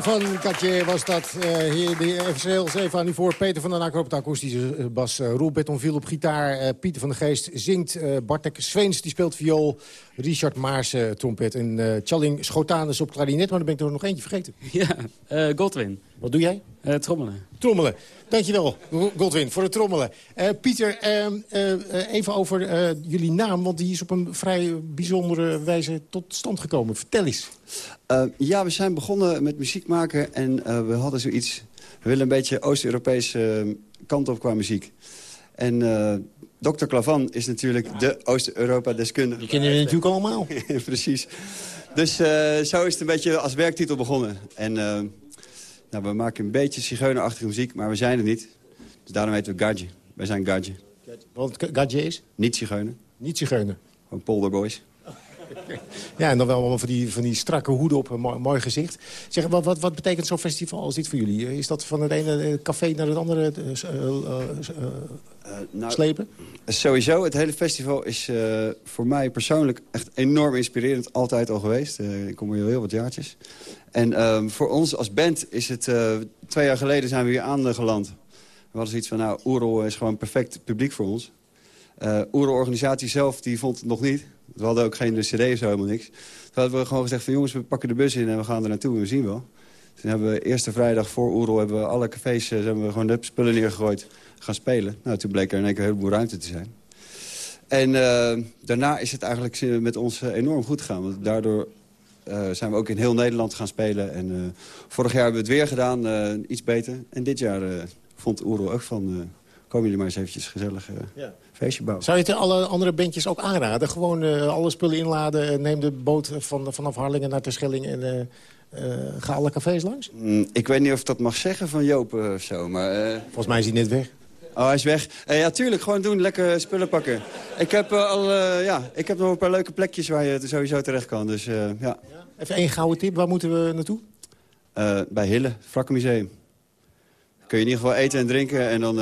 Van Katje was dat. eh, hier de even aan u voor. Peter van den Akker op de akoestische eh, bas. Uh, Roel Betonville op gitaar. eh, Pieter van der Geest zingt. eh, Bartek Sveens die speelt viool. Richard Maarsen trompet. En eh Challing Schotanus op klarinet. Maar dan ben ik er nog eentje vergeten. Ja, eh Godwin. Wat doe jij? Eh, trommelen. Trommelen. Dankjewel, Godwin, voor het trommelen. Eh, Pieter, eh, eh, even over eh, jullie naam, want die is op een vrij bijzondere wijze tot stand gekomen. Vertel eens. Uh, ja, we zijn begonnen met muziek maken en uh, we hadden zoiets... We willen een beetje Oost-Europese uh, kant op qua muziek. En uh, Dr. Klavan is natuurlijk de Oost-Europa-deskundige. Die kennen jullie natuurlijk allemaal. (laughs) Precies. Dus uh, zo is het een beetje als werktitel begonnen. En uh, nou, we maken een beetje zigeunerachtige muziek, maar we zijn het niet. Dus daarom heten we Gadje. Wij zijn Gadje. Want Gadje is? Niet zigeuner. Niet zigeuner. Gewoon polderboys. (laughs) Ja, en dan wel allemaal van die, van die strakke hoeden op een mooi, mooi gezicht. Zeg, wat, wat, wat betekent zo'n festival als dit voor jullie? Is dat van het ene café naar het andere uh, uh, nou, slepen? Sowieso, het hele festival is uh, voor mij persoonlijk echt enorm inspirerend. Altijd al geweest. Uh, ik kom hier heel wat jaartjes. En uh, voor ons als band is het... Uh, twee jaar geleden zijn we hier aangeland. We hadden zoiets van, nou, Oerol is gewoon perfect publiek voor ons. Uh, Oerol-organisatie zelf, die vond het nog niet. We hadden ook geen cd of zo, helemaal niks. Toen hadden we gewoon gezegd van, jongens, we pakken de bus in en we gaan er naartoe en we zien wel. Toen hebben we eerste vrijdag voor Oerol hebben we alle cafés hebben we gewoon de spullen neergegooid gaan spelen. Nou, toen bleek er in één keer een heleboel ruimte te zijn. En uh, daarna is het eigenlijk met ons enorm goed gegaan. Want daardoor zijn we ook in heel Nederland gaan spelen. En vorig jaar hebben we het weer gedaan, iets beter. En dit jaar vond Oerol ook van... komen jullie maar eens eventjes gezellig ja. Feestje bouwen. Zou je het alle andere bandjes ook aanraden? Gewoon alle spullen inladen, neem de boot van, vanaf Harlingen naar Terschelling... en ga alle cafés langs? Mm, ik weet niet of ik dat mag zeggen van Joop of zo, maar... Volgens mij is hij net weg. Oh, hij is weg. Uh, ja, tuurlijk. Gewoon doen. Lekker spullen pakken. Ik heb, uh, al, uh, ja, ik heb nog een paar leuke plekjes waar je sowieso terecht kan. Dus, ja. ja. Even één gouden tip. Waar moeten we naartoe? bij Hille, Wrakkenmuseum. Kun je in ieder geval eten en drinken. En dan...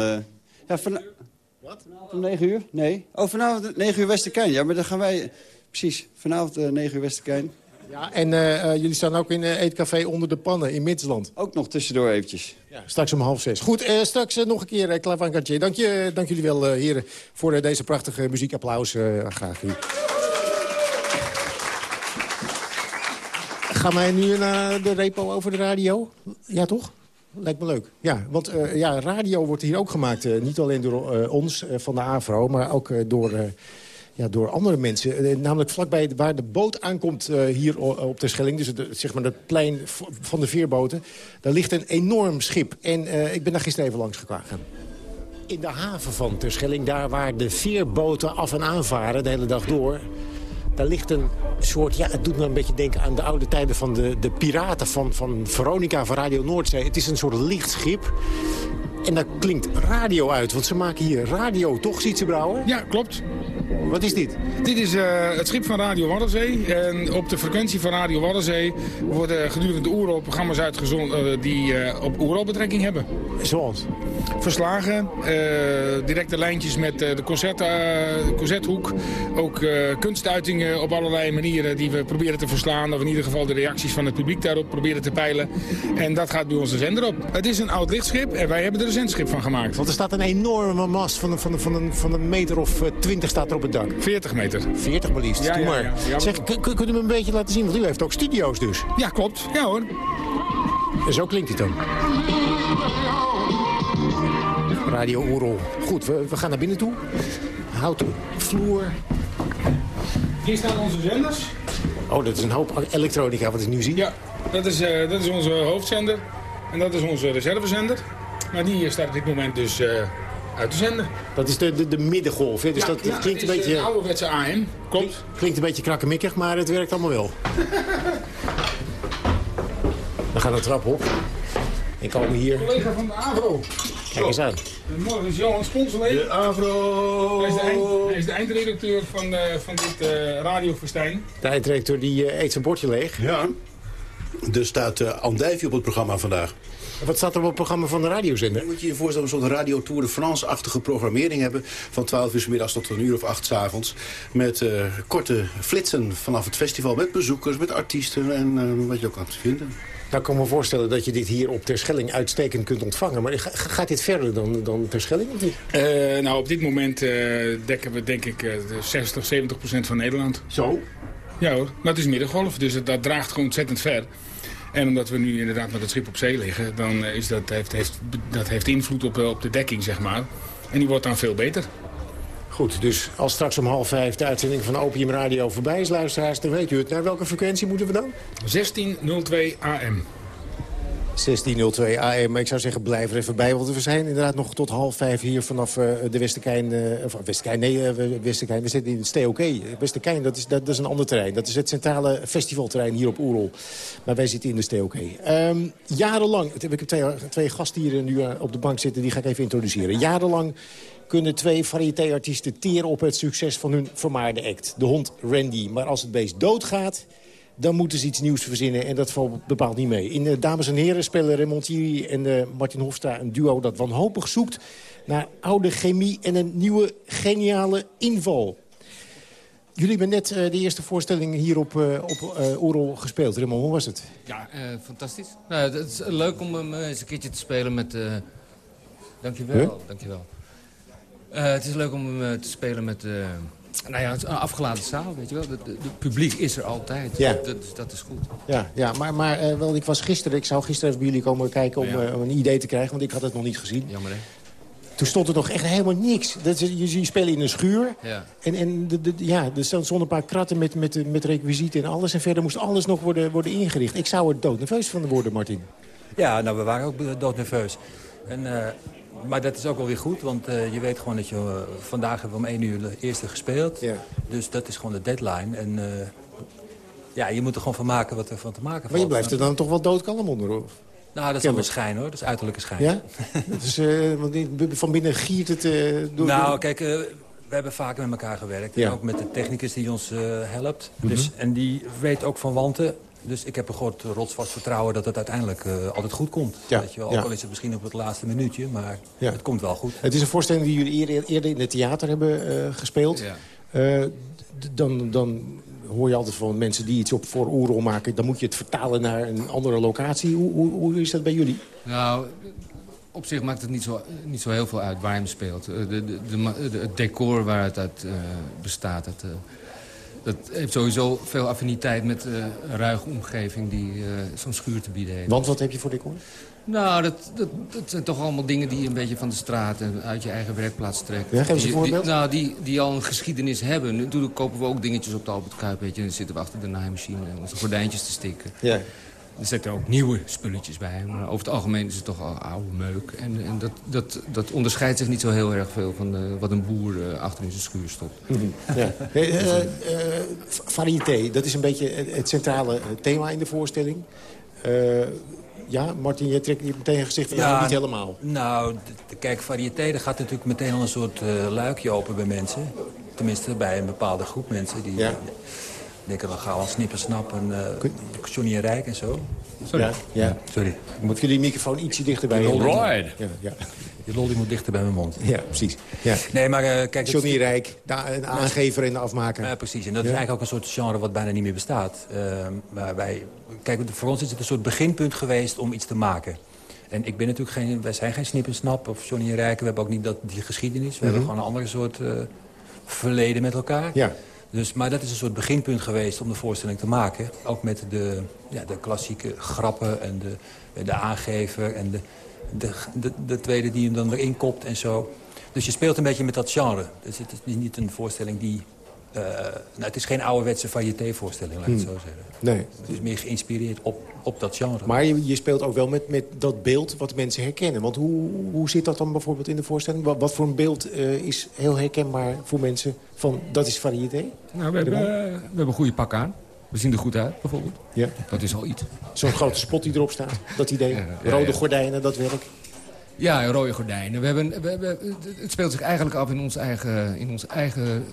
ja, van... Wat? Om 9 uur? Nee. Oh, vanavond 9 uur Westerkijn. Ja, maar dan gaan wij... Precies. Vanavond 9 uur Westerkijn. Ja, en uh, jullie staan ook in uh, Eetcafé Onder de Pannen in Midsland. Ook nog tussendoor eventjes. Ja, straks om half zes. Goed, uh, straks nog een keer, uh, Klavan Cartier. Dank, je, dank jullie wel, heren, voor deze prachtige muziekapplaus. graag u. Gaan wij nu naar de repo over de radio? Ja, toch? Lijkt me leuk. Ja, want uh, ja, radio wordt hier ook gemaakt. Uh, niet alleen door uh, ons van de AVRO, maar ook door, ja, door andere mensen. namelijk vlakbij waar de boot aankomt hier op de Schelling. Dus het, zeg maar het plein van de veerboten. Daar ligt een enorm schip. En ik ben daar gisteren even langs gekomen. In de haven van Terschelling, daar waar de veerboten af en aan varen de hele dag door... Daar ligt een soort, ja, het doet me een beetje denken aan de oude tijden van de, de piraten van, van Veronica van Radio Noordzee. Het is een soort lichtschip. En daar klinkt radio uit, want ze maken hier radio, toch, Sietse Brouwer? Ja, klopt. Wat is dit? Dit is uh, het schip van Radio Waddenzee. En op de frequentie van Radio Waddenzee worden gedurende de oerol programma's uitgezonden uh, die uh, op oerol betrekking hebben. Zoals? Verslagen, directe lijntjes met de concert, concerthoek. Ook kunstuitingen op allerlei manieren die we proberen te verslaan. Of in ieder geval de reacties van het publiek daarop proberen te peilen. En dat gaat bij onze zender op. Het is een oud lichtschip en wij hebben er er zendschip van gemaakt. Want er staat een enorme mast van, een- van, een- van, een, van een meter of eh, twintig staat er op het dak. 40 meter. 40 maar liefst, Ja, doe maar. ja. Ja, zeg, kun, kun- kunt u me een beetje laten zien? Want u heeft ook studio's dus. Ja, klopt. Ja hoor. En zo klinkt het dan. Radio Oerol. Goed, we, we gaan naar binnen toe. Houten vloer. Hier staan onze zenders. Oh, dat is een hoop elektronica wat ik nu zie. Ja, dat is, eh, dat is onze hoofdzender. En dat is onze reservezender. Maar die eh, staat op dit moment dus eh, uit te zenden. Dat is de, de, de middengolf. Hè? Dus Ja, dat, ja, klinkt een het is beetje... een ouderwetse AM, klopt. Klinkt een beetje krakkemikkig, maar het werkt allemaal wel. (laughs) We gaan de trap op. En komen hier... Collega van de AVRO. Kijk eens aan. Morgen is Johan Sponselee. De Avro! Hij is de, eind, hij is de eindredacteur van, eh, van dit eh radiofestijn. De eindredacteur die eh, eet zijn bordje leeg. Ja. Er staat uh, andijvie op het programma vandaag. Wat staat er op het programma van de radiozender? Moet je je voorstellen, een soort radio Tour de France-achtige programmering hebben. Van 12 uur 's middags tot een uur of acht 's avonds. Met uh, korte flitsen vanaf het festival. Met bezoekers, met artiesten en uh, wat je ook kan vinden. Nou, ik kan me voorstellen dat je dit hier op Terschelling uitstekend kunt ontvangen. Maar ga- gaat dit verder dan, dan Terschelling of niet? Eh, nou, op dit moment eh, dekken we denk ik eh, de 60, 70 procent van Nederland. Zo? Ja hoor, het is middengolf, dus het, dat draagt gewoon ontzettend ver. En omdat we nu inderdaad met het schip op zee liggen, dan eh, is dat, heeft, heeft, dat heeft invloed op, eh, op de dekking, zeg maar. En die wordt dan veel beter. Goed, dus als straks om half vijf de uitzending van Opium Radio voorbij is, luisteraars, dan weet u het. Naar welke frequentie moeten we dan? 1602 AM. 1602 AM. Ik zou zeggen, blijf er even bij. Want we zijn inderdaad nog tot half vijf hier vanaf eh, de Westerkijn. eh, of Westerkijn, nee, Westerkijn. We zitten in het STOK. Westerkijn, dat is, dat, is een ander terrein. Dat is het centrale festivalterrein hier op Oerol. Maar wij zitten in de STOK. Ehm, jarenlang, ik heb twee, twee gastdieren nu eh, op de bank zitten. Die ga ik even introduceren. Jarenlang kunnen twee variété-artiesten teren op het succes van hun vermaarde act. De hond Randy. Maar als het beest doodgaat, dan moeten ze iets nieuws verzinnen. En dat valt bepaald niet mee. In uh, Dames en Heren spelen Raymond Thierry en uh, Martin Hofstra een duo dat wanhopig zoekt... naar oude chemie en een nieuwe geniale inval. Jullie hebben net uh, de eerste voorstelling hier op, op Oerol gespeeld. Raymond, hoe was het? Ja, fantastisch. Nou, het is leuk om hem eens een keertje te spelen met... Dankjewel, huh? dankjewel. het is leuk om hem te spelen met... Nou ja, het is een afgeladen zaal, weet je wel. Het publiek is er altijd. Ja. Dat, dat is goed. Ja, ja maar, maar uh, wel, ik was gisteren, ik zou gisteren even bij jullie komen kijken om, ja. uh, om een idee te krijgen, want ik had het nog niet gezien. Jammer, hè? Toen stond er nog echt helemaal niks. Dat is, je, je spelen in een schuur. Ja. En, en de, de, ja, er stonden een paar kratten met, met, met requisieten en alles. En verder moest alles nog worden, worden ingericht. Ik zou er doodnerveus van worden, Martin. Ja, nou, we waren ook doodnerveus. En... Uh, maar dat is ook wel weer goed, want uh, je weet gewoon dat je... Uh, vandaag hebben we om één uur de eerste gespeeld. Ja. Dus dat is gewoon de deadline. En uh, ja, je moet er gewoon van maken wat er van te maken valt. Maar je blijft er dan toch wel doodkalm onder, of? Nou, dat is wel schijn, hoor. Dat is uiterlijke schijn. Ja? dus, want van binnen giert het door... Nou, kijk... we hebben vaker met elkaar gewerkt. Ja. En ook met de technicus die ons helpt. Mm -hmm. dus, en die weet ook van wanten. Dus ik heb een groot rotsvast vertrouwen dat het uiteindelijk uh, altijd goed komt. Ja, Weet je wel. ja. Ook al is het misschien op het laatste minuutje, maar ja. het komt wel goed. Het is een voorstelling die jullie eerder, eerder in het theater hebben uh, gespeeld. Ja. Uh, dan, dan hoor je altijd van mensen die iets op voor Oerol maken... dan moet je het vertalen naar een andere locatie. Hoe, hoe, hoe is dat bij jullie? Nou, op zich maakt het niet zo, niet zo heel veel uit waar je hem speelt. De, de, de, het decor waar het uit bestaat... Het, dat heeft sowieso veel affiniteit met uh, een ruige omgeving die uh, zo'n schuur te bieden heeft. Want wat heb je voor decor? Nou, dat, dat, dat, zijn toch allemaal dingen die je een beetje van de straat en uit je eigen werkplaats trekken. Ja, geef eens een die, voorbeeld. Die, nou, die, die al een geschiedenis hebben. Natuurlijk kopen we ook dingetjes op de Albert Kuip, weet je. En dan zitten we achter de naaimachine onze gordijntjes te stikken. Ja. Er zitten ook nieuwe spulletjes bij. Maar over het algemeen is het toch al oude meuk. En, en dat, dat, dat onderscheidt zich niet zo heel erg veel van uh, wat een boer uh, achter in zijn schuur stopt. Mm -hmm. ja. uh, variété, dat is een beetje het centrale thema in de voorstelling. ja, Martin, je trekt je meteen gezegd van ja, niet helemaal. Nou, kijk, variété, dat gaat natuurlijk meteen al een soort luikje open bij mensen. Tenminste, bij een bepaalde groep mensen die... Ja. Denken dan gaan we snippersnap en uh, Johnny en Rijk en zo. Sorry. Ja, ja. Sorry. Moet jullie microfoon ietsje dichterbij All right. Ja, ja. Je lol die moet dichter bij mijn mond. Ja, precies. Ja. Nee, maar uh, kijk... Johnny Rijk, de aangever en de afmaker. Ja, precies. En dat ja. is eigenlijk ook een soort genre wat bijna niet meer bestaat. Uh, maar wij, kijk, voor ons is het een soort beginpunt geweest om iets te maken. En ik ben natuurlijk geen, wij zijn geen Snip en Snap of Johnny en Rijken. We hebben ook niet dat, die geschiedenis. We hebben Mhm. gewoon een andere soort eh, verleden met elkaar. Ja. Dus, maar dat is een soort beginpunt geweest om de voorstelling te maken. Ook met de, ja, de klassieke grappen en de, de aangever... en de, de, de, de tweede die hem dan erin kopt en zo. Dus je speelt een beetje met dat genre. Dus het is niet een voorstelling die... eh, nou, het is geen ouderwetse variété-voorstelling, laat ik het Hmm. zo zeggen. Nee. Het is meer geïnspireerd op, op dat genre. Maar je, je speelt ook wel met, met dat beeld wat mensen herkennen. Want hoe, hoe zit dat dan bijvoorbeeld in de voorstelling? Wat, wat voor een beeld eh, is heel herkenbaar voor mensen van dat is variété? Nou, we hebben, eh, we hebben een goede pak aan. We zien er goed uit, bijvoorbeeld. Ja. Dat is al iets. Zo'n grote spot die erop staat, dat idee. (laughs) ja, Rode gordijnen, dat werk. Ja, rode gordijnen. We hebben, we hebben, het speelt zich eigenlijk af in ons eigen, in ons eigen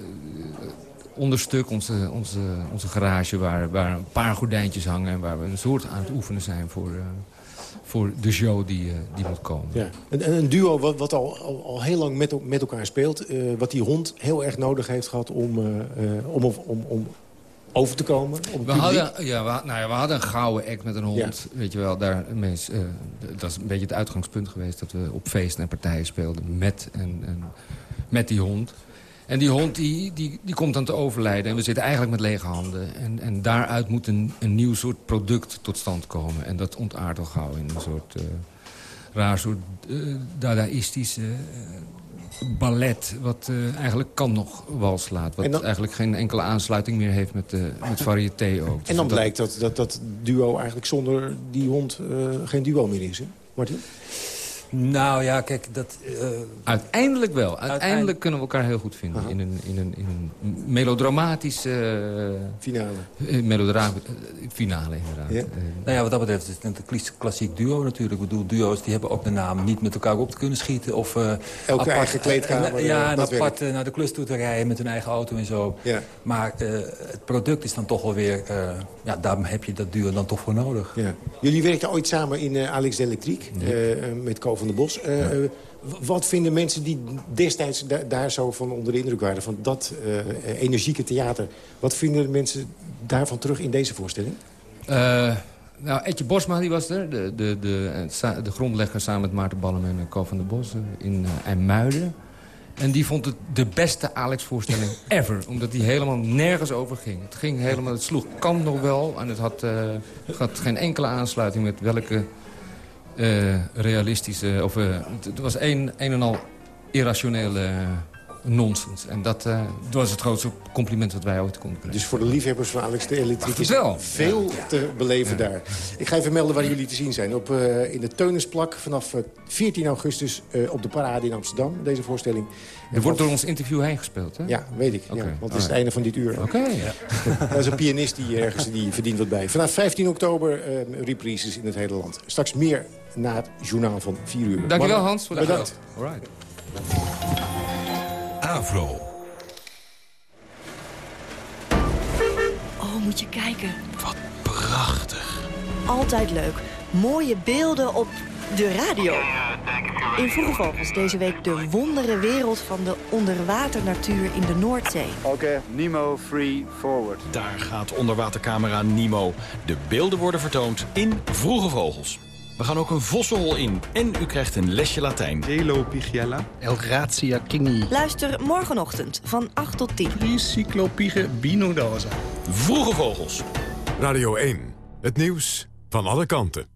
onderstuk, onze, onze, onze garage... Waar, waar een paar gordijntjes hangen en waar we een soort aan het oefenen zijn... voor, eh, voor de show die, eh, die moet komen. Ja. Een, een duo wat, wat al, al, al heel lang met, met elkaar speelt. eh, wat die hond heel erg nodig heeft gehad om, om, om, om over te komen. Op het We hadden, ja, we, nou ja, we hadden een gouden act met een hond. Weet je wel, daar, eh, dat is een beetje het uitgangspunt geweest... dat we op feesten en partijen speelden met, en, en, met die hond. En die hond die, die, die komt dan te overlijden. En we zitten eigenlijk met lege handen. En, en daaruit moet een, een nieuw soort product tot stand komen. En dat ontaardt al gauw in een soort eh, raar soort eh, dadaïstische eh, ballet... wat eigenlijk kan nog wal slaat. Wat dan- eigenlijk geen enkele aansluiting meer heeft met, met variété ook. Dus En dan dat- blijkt dat, dat dat duo eigenlijk zonder die hond geen duo meer is. Hè? Martin? Nou ja, kijk, dat... eh, Uiteindelijk wel. Uiteindelijk kunnen we elkaar heel goed vinden. In een, in een, in een melodramatische... finale. melodrama, eh, finale, inderdaad. Ja. Eh, Nou ja, wat dat betreft is het een klas- klassiek duo natuurlijk. Ik bedoel, duo's die hebben ook de naam niet met elkaar op te kunnen schieten. Of, eh, apart- eigen kleedkamer, eh, ja, eh, en dat apart eh, naar de klus toe te rijden met hun eigen auto en zo. Ja. Maar eh, het product is dan toch wel weer... eh, ja, daar heb je dat duo dan toch voor nodig. Ja. Jullie werkten ooit samen in eh, Alex eh, eh, met Co van der Bos. Eh, eh, wat vinden mensen die destijds da- daar zo van onder de indruk waren... van dat eh, energieke theater... wat vinden mensen daarvan terug in deze voorstelling? Eh, nou, Etje Bosma die was er. De, de, de, de grondlegger samen met Maarten Balleman en Co van der Bos in uh, IJmuiden. En die vond het de beste Alex-voorstelling (laughs) ever. Omdat die helemaal nergens over ging. Het ging helemaal, het sloeg kan nog wel. En het had, eh, het had geen enkele aansluiting met welke realistische... Of, eh, het, was een, een en al irrationele eh, nonsens. En dat eh, was het grootste compliment wat wij ooit konden krijgen. Dus voor de liefhebbers van Alex de Dacht is wel. veel te beleven daar. Ik ga even melden waar jullie te zien zijn. Op, eh, in de Teunisplak vanaf eh, 14 augustus eh, op de Parade in Amsterdam. Deze voorstelling. Er wordt door ons interview heen gespeeld, hè? Ja, weet ik. Ja, want het is het einde van dit uur. Oké. (laughs) Dat is een pianist die ergens die verdient wat bij. Vanaf 15 oktober eh, reprises in het hele land. Straks meer na het journaal van 4 uur. Dankjewel Hans. Voor de Bedankt. Alright. Avro. Oh, moet je kijken. Wat prachtig. Altijd leuk. Mooie beelden op de radio. In Vroege Vogels deze week de wondere wereld van de onderwaternatuur in de Noordzee. Oké, Nemo free forward. Daar gaat onderwatercamera Nemo. De beelden worden vertoond in Vroege Vogels. We gaan ook een vossenhol in en u krijgt een lesje Latijn. Delo pigiella. Elgratia kingi. Luister morgenochtend van 8 tot 10. Tricyclopige binodosa. Vroege Vogels. Radio 1. Het nieuws van alle kanten.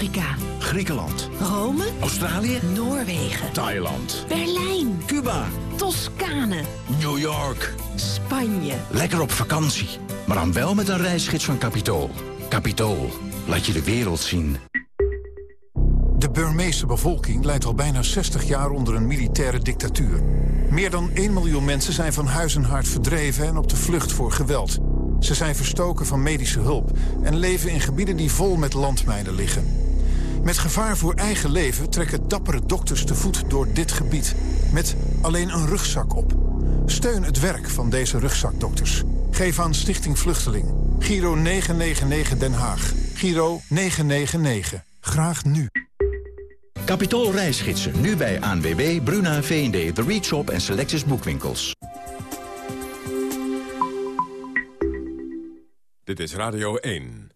Afrika, Griekenland. Rome, Australië. Noorwegen, Thailand. Berlijn, Cuba. Toscane, New York. Spanje. Lekker op vakantie. Maar dan wel met een reisgids van Capitool. Capitool. Laat je de wereld zien. De Burmeese bevolking leidt al bijna 60 jaar onder een militaire dictatuur. Meer dan 1 miljoen mensen zijn van huis en hart verdreven en op de vlucht voor geweld. Ze zijn verstoken van medische hulp en leven in gebieden die vol met landmijnen liggen. Met gevaar voor eigen leven trekken dappere dokters te voet door dit gebied. Met alleen een rugzak op. Steun het werk van deze rugzakdokters. Geef aan Stichting Vluchteling. Giro 999 Den Haag. Giro 999. Graag nu. Capitool reisgidsen, nu bij ANWB, Bruna, V&D, The Reach Shop en Selectus Boekwinkels. Dit is Radio 1.